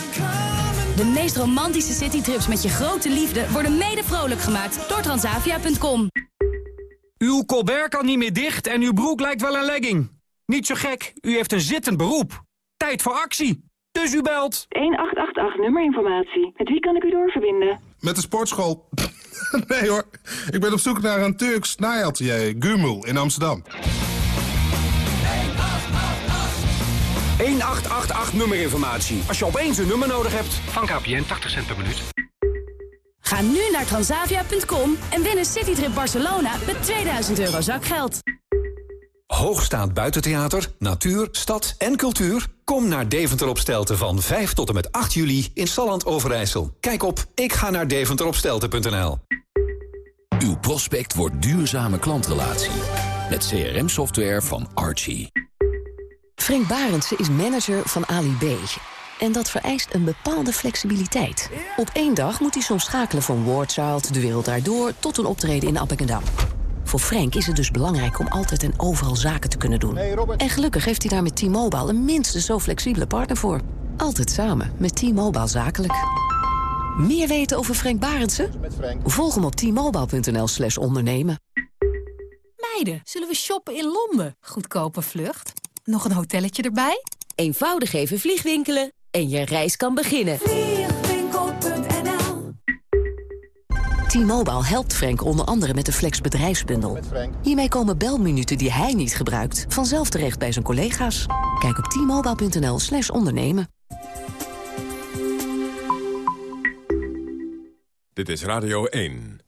De meest romantische citytrips met je grote liefde... worden mede vrolijk gemaakt door transavia.com. Uw colbert kan niet meer dicht en uw broek lijkt wel een legging. Niet zo gek, u heeft een zittend beroep. Tijd voor actie. Dus u belt. 1888 nummerinformatie. Met wie kan ik u doorverbinden? Met de sportschool. <laughs> nee hoor, ik ben op zoek naar een Turks naaiatelier, Gumul, in Amsterdam. 1888 nummerinformatie. Als je opeens een nummer nodig hebt. Van KPN 80 cent per minuut. Ga nu naar transavia.com en win een citytrip Barcelona met 2000 euro zakgeld. Hoogstaand buitentheater, natuur, stad en cultuur? Kom naar Deventer op Stelten van 5 tot en met 8 juli in Salland Overijssel. Kijk op ik ga naar deventeropstelten.nl. Uw prospect wordt duurzame klantrelatie. Met CRM-software van Archie. Frank Barendse is manager van Ali B. En dat vereist een bepaalde flexibiliteit. Op één dag moet hij soms schakelen van Wardchild, De Wereld Daardoor... tot een optreden in Appingedam. Voor Frank is het dus belangrijk om altijd en overal zaken te kunnen doen. En gelukkig heeft hij daar met T-Mobile een minstens zo flexibele partner voor. Altijd samen met T-Mobile Zakelijk. Meer weten over Frank Barendse? Volg hem op t-mobile.nl slash ondernemen. Meiden, zullen we shoppen in Londen? Goedkope vlucht. Nog een hotelletje erbij? Eenvoudig even vliegwinkelen en je reis kan beginnen. T-Mobile helpt Frank onder andere met de Flex bedrijfsbundel. Hiermee komen belminuten die hij niet gebruikt... vanzelf terecht bij zijn collega's. Kijk op t-mobile.nl slash ondernemen. Dit is Radio 1.